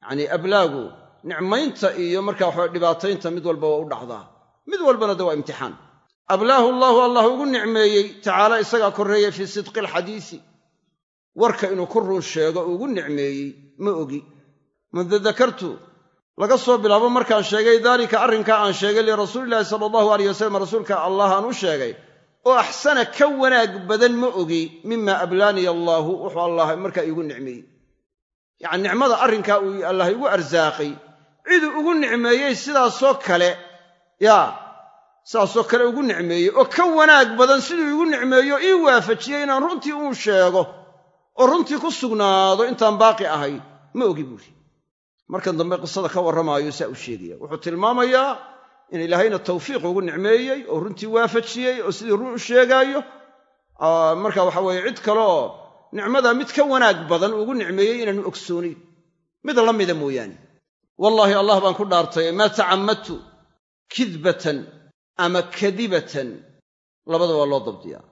Yacnii ablaagu nicmaynta iyo markaa waxaa dhibaataynta mid walba waa u dhacdaa. Mid walbana de waa imtixaan. Ablaahu allaahu allah ugu nicmeeyey tacaalaa isagaa korreeye fii sidqi alxadiisi warka inuu ku run sheego ugu nicmeeyey ma ogi laga soo bilaabo markaan sheegay daalika arrinkaa aan sheegay lirasuulilaahi sala allahu alayh wasalam rasuulka allah aan u sheegay oo axsana ka wanaag badan ma ogi mima ablaaniya allaahu wuxuu allah markaa iigu nicmeeyey. Yacani nicmada arrinkaa uu allah igu arsaaqay siduu ugu nicmeeyey sidaasoo kale yaa sidaasoo kale ugu nicmeeyey oo ka wanaag badan siduu igu nicmeeyo ii waafajiyey inaan runtii uu sheego oo runtii ku sugnaado intaan baaqi ahay ma ogi buuri markan dambe qisada ka warramaayo saa u sheegaya. Wuxuu tilmaamayaa in ilaahayna tawfiiq ugu nicmeeyey oo runtii waafajiyey oo sidii run u sheegaayo. Marka waxa weeye cid kaleoo nicmada mid ka wanaag badan ugu nicmeeyey inaanu ogsoonayn mid la mida mooyaane. Wallaahi allah baan ku dhaartay maa tacammadtu kidbatan ama kadibatan? Labada waa loo dabdiyaa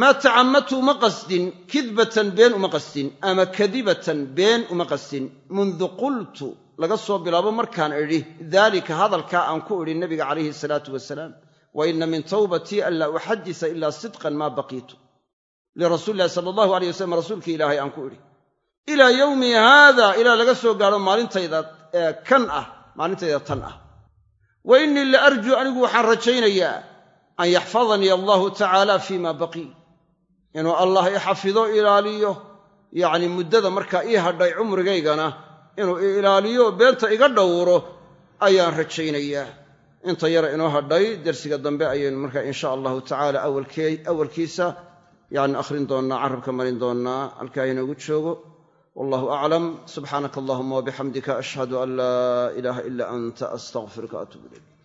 maa tacammadtu uma qasdin kidbatan been uma qasdin ama kadibatan been uma qasdin. Mundu qultu laga soo bilaabo markaan idhi daalika hadalkaa aan ku idhi nabiga calayhi salaatu wasalaam wa inna min tawbatii an laa uxadisa ilaa sidqan maa baqiitu. Lirasuuli illahi sala allahu aleyh wasalam rasuulkii ilaahay aan ku idhi. Ilaa yowmi haada ilaa laga soo gaadho maalintayda kan ah maalintayda tan ah. Wa innii la arjuu anigu waxaan rajaynayaa an yaxfadanii allahu tacaala fii ma inuu allah i xafido ilaaliyo. Yacni muddada markaa ii hadhay cumrigaygana inuu i ilaaliyo beenta iga dhowro ayaan rajaynayaa. Inta yara inoo hadhay dersiga dambe ayaynu markaa insha allahu tacaala awalkiisa yani akhrin doonnaa carabka marin doonnaa halkaa inoogu joogo. Wallahu aclam. Subxaanaka allahuma wabixamdika ashhadu an laa ilaaha ila anta astaqfiruka atuub ilayk